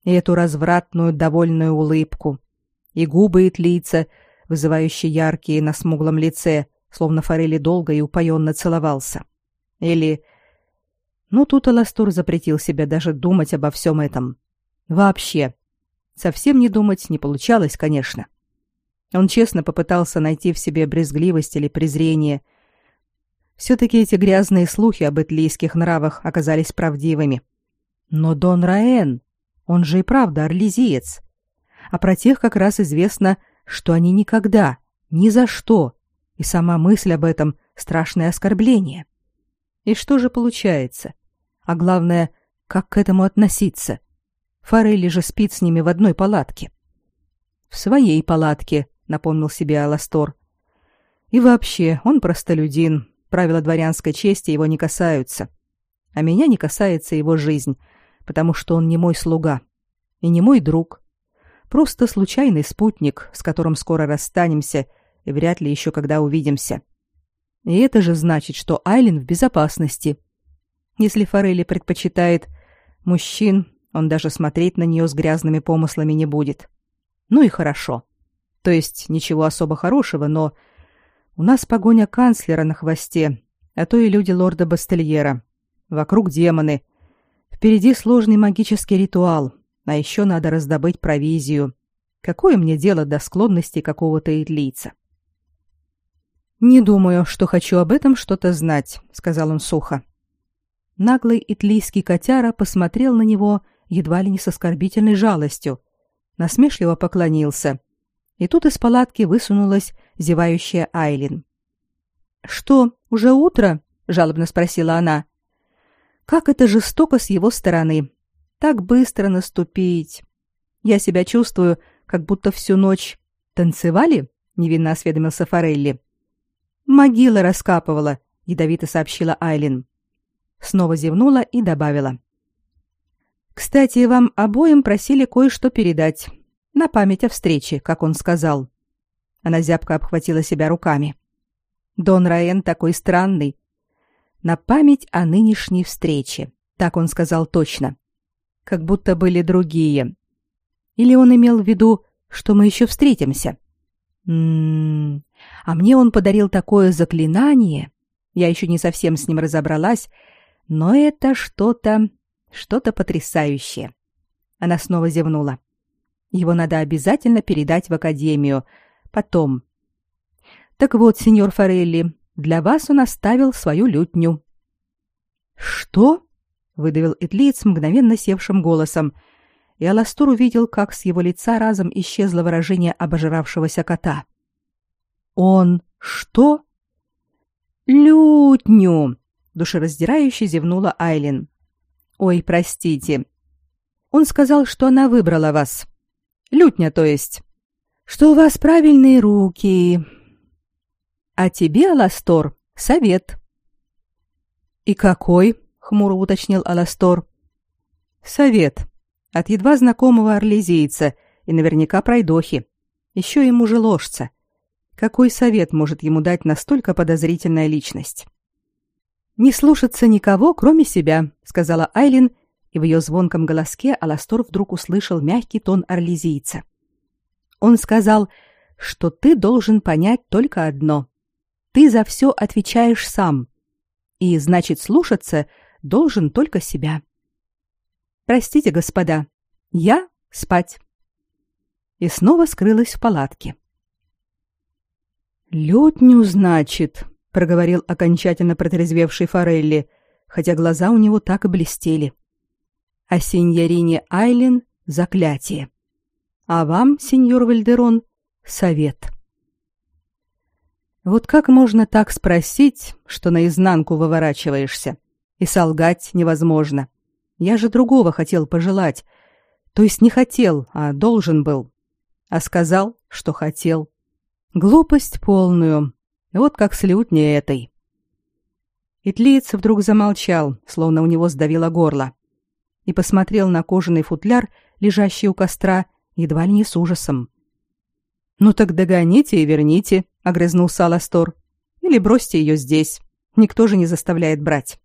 и эту развратную довольную улыбку, и губы и лица, вызывающие яркие на смуглом лице, словно Форели долго и упоенно целовался. Или... Ну, тут Аластур запретил себе даже думать обо всем этом. Вообще. Совсем не думать не получалось, конечно. Он честно попытался найти в себе брезгливость или презрение. Все-таки эти грязные слухи об итлийских нравах оказались правдивыми. Но Дон Раэн, он же и правда орлезиец. А про тех как раз известно, что они никогда, ни за что, и сама мысль об этом — страшное оскорбление. И что же получается? А главное, как к этому относиться? Форелли же спит с ними в одной палатке. В своей палатке, напомнил себе Аластор. И вообще, он простолюдин, правила дворянской чести его не касаются. А меня не касается его жизнь, потому что он не мой слуга и не мой друг. Просто случайный спутник, с которым скоро расстанемся и вряд ли еще когда увидимся. И это же значит, что Айлин в безопасности. Если Форели предпочитает мужчин, он даже смотреть на нее с грязными помыслами не будет. Ну и хорошо. То есть ничего особо хорошего, но у нас погоня канцлера на хвосте, а то и люди лорда Бастельера. Вокруг демоны, Впереди сложный магический ритуал, а еще надо раздобыть провизию. Какое мне дело до склонности какого-то итлийца? Не думаю, что хочу об этом что-то знать, сказал он сухо. Наглый итлийский котяра посмотрел на него едва ли не с оскорбительной жалостью, насмешливо поклонился. И тут из палатки высунулась зевающая Айлин. Что, уже утро? жалобно спросила она. Как это жестоко с его стороны. Так быстро наступить. Я себя чувствую, как будто всю ночь танцевали, невинно осведомился Форелли. Могила раскапывала, ядовито сообщила Айлин. Снова зевнула и добавила: Кстати, вам обоим просили кое-что передать. На память о встрече, как он сказал. Она зябко обхватила себя руками. Дон Раен такой странный, на память о нынешней встрече. Так он сказал точно. Как будто были другие. Или он имел в виду, что мы еще встретимся? М-м. А мне он подарил такое заклинание. Я еще не совсем с ним разобралась, но это что-то, что-то потрясающее. Она снова зевнула. Его надо обязательно передать в академию. Потом. Так вот, сеньор Форелли, для вас он оставил свою лютню. Что? выдавил Этлиц мгновенно севшим голосом, и Аластур увидел, как с его лица разом исчезло выражение обожравшегося кота. Он что? Лютню, душераздирающе зевнула Айлин. Ой, простите. Он сказал, что она выбрала вас. Лютня, то есть. Что у вас правильные руки, а тебе, Аластор, совет. И какой? хмуро уточнил Аластор. Совет от едва знакомого орлезийца и наверняка пройдохи. Еще и мужеложца. Какой совет может ему дать настолько подозрительная личность? Не слушаться никого, кроме себя, сказала Айлин, и в ее звонком голоске Аластор вдруг услышал мягкий тон орлезийца. Он сказал, что ты должен понять только одно: ты за все отвечаешь сам. И, значит, слушаться должен только себя. Простите, господа, я спать. И снова скрылась в палатке. Лютню, значит, проговорил окончательно протрезвевший Форелли, хотя глаза у него так и блестели. А сеньорине Айлин заклятие. А вам, сеньор Вальдерон, совет. Вот как можно так спросить, что наизнанку выворачиваешься? И солгать невозможно. Я же другого хотел пожелать. То есть не хотел, а должен был. А сказал, что хотел. Глупость полную. Вот как с лютней этой. Итлиец вдруг замолчал, словно у него сдавило горло, и посмотрел на кожаный футляр, лежащий у костра, едва ли не с ужасом. «Ну так догоните и верните», — огрызнулся Аластор. «Или бросьте ее здесь. Никто же не заставляет брать».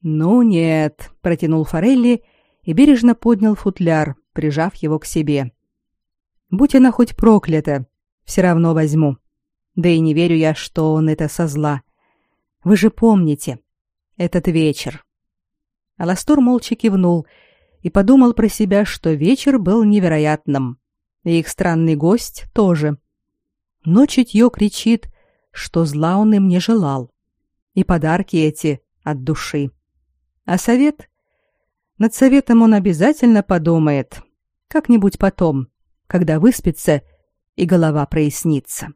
«Ну нет», — протянул Форелли и бережно поднял футляр, прижав его к себе. «Будь она хоть проклята, все равно возьму. Да и не верю я, что он это со зла. Вы же помните этот вечер». Аластор молча кивнул и подумал про себя, что вечер был невероятным. И их странный гость тоже. Но чутье кричит, что зла он им не желал. И подарки эти от души. А совет? Над советом он обязательно подумает. Как-нибудь потом, когда выспится и голова прояснится.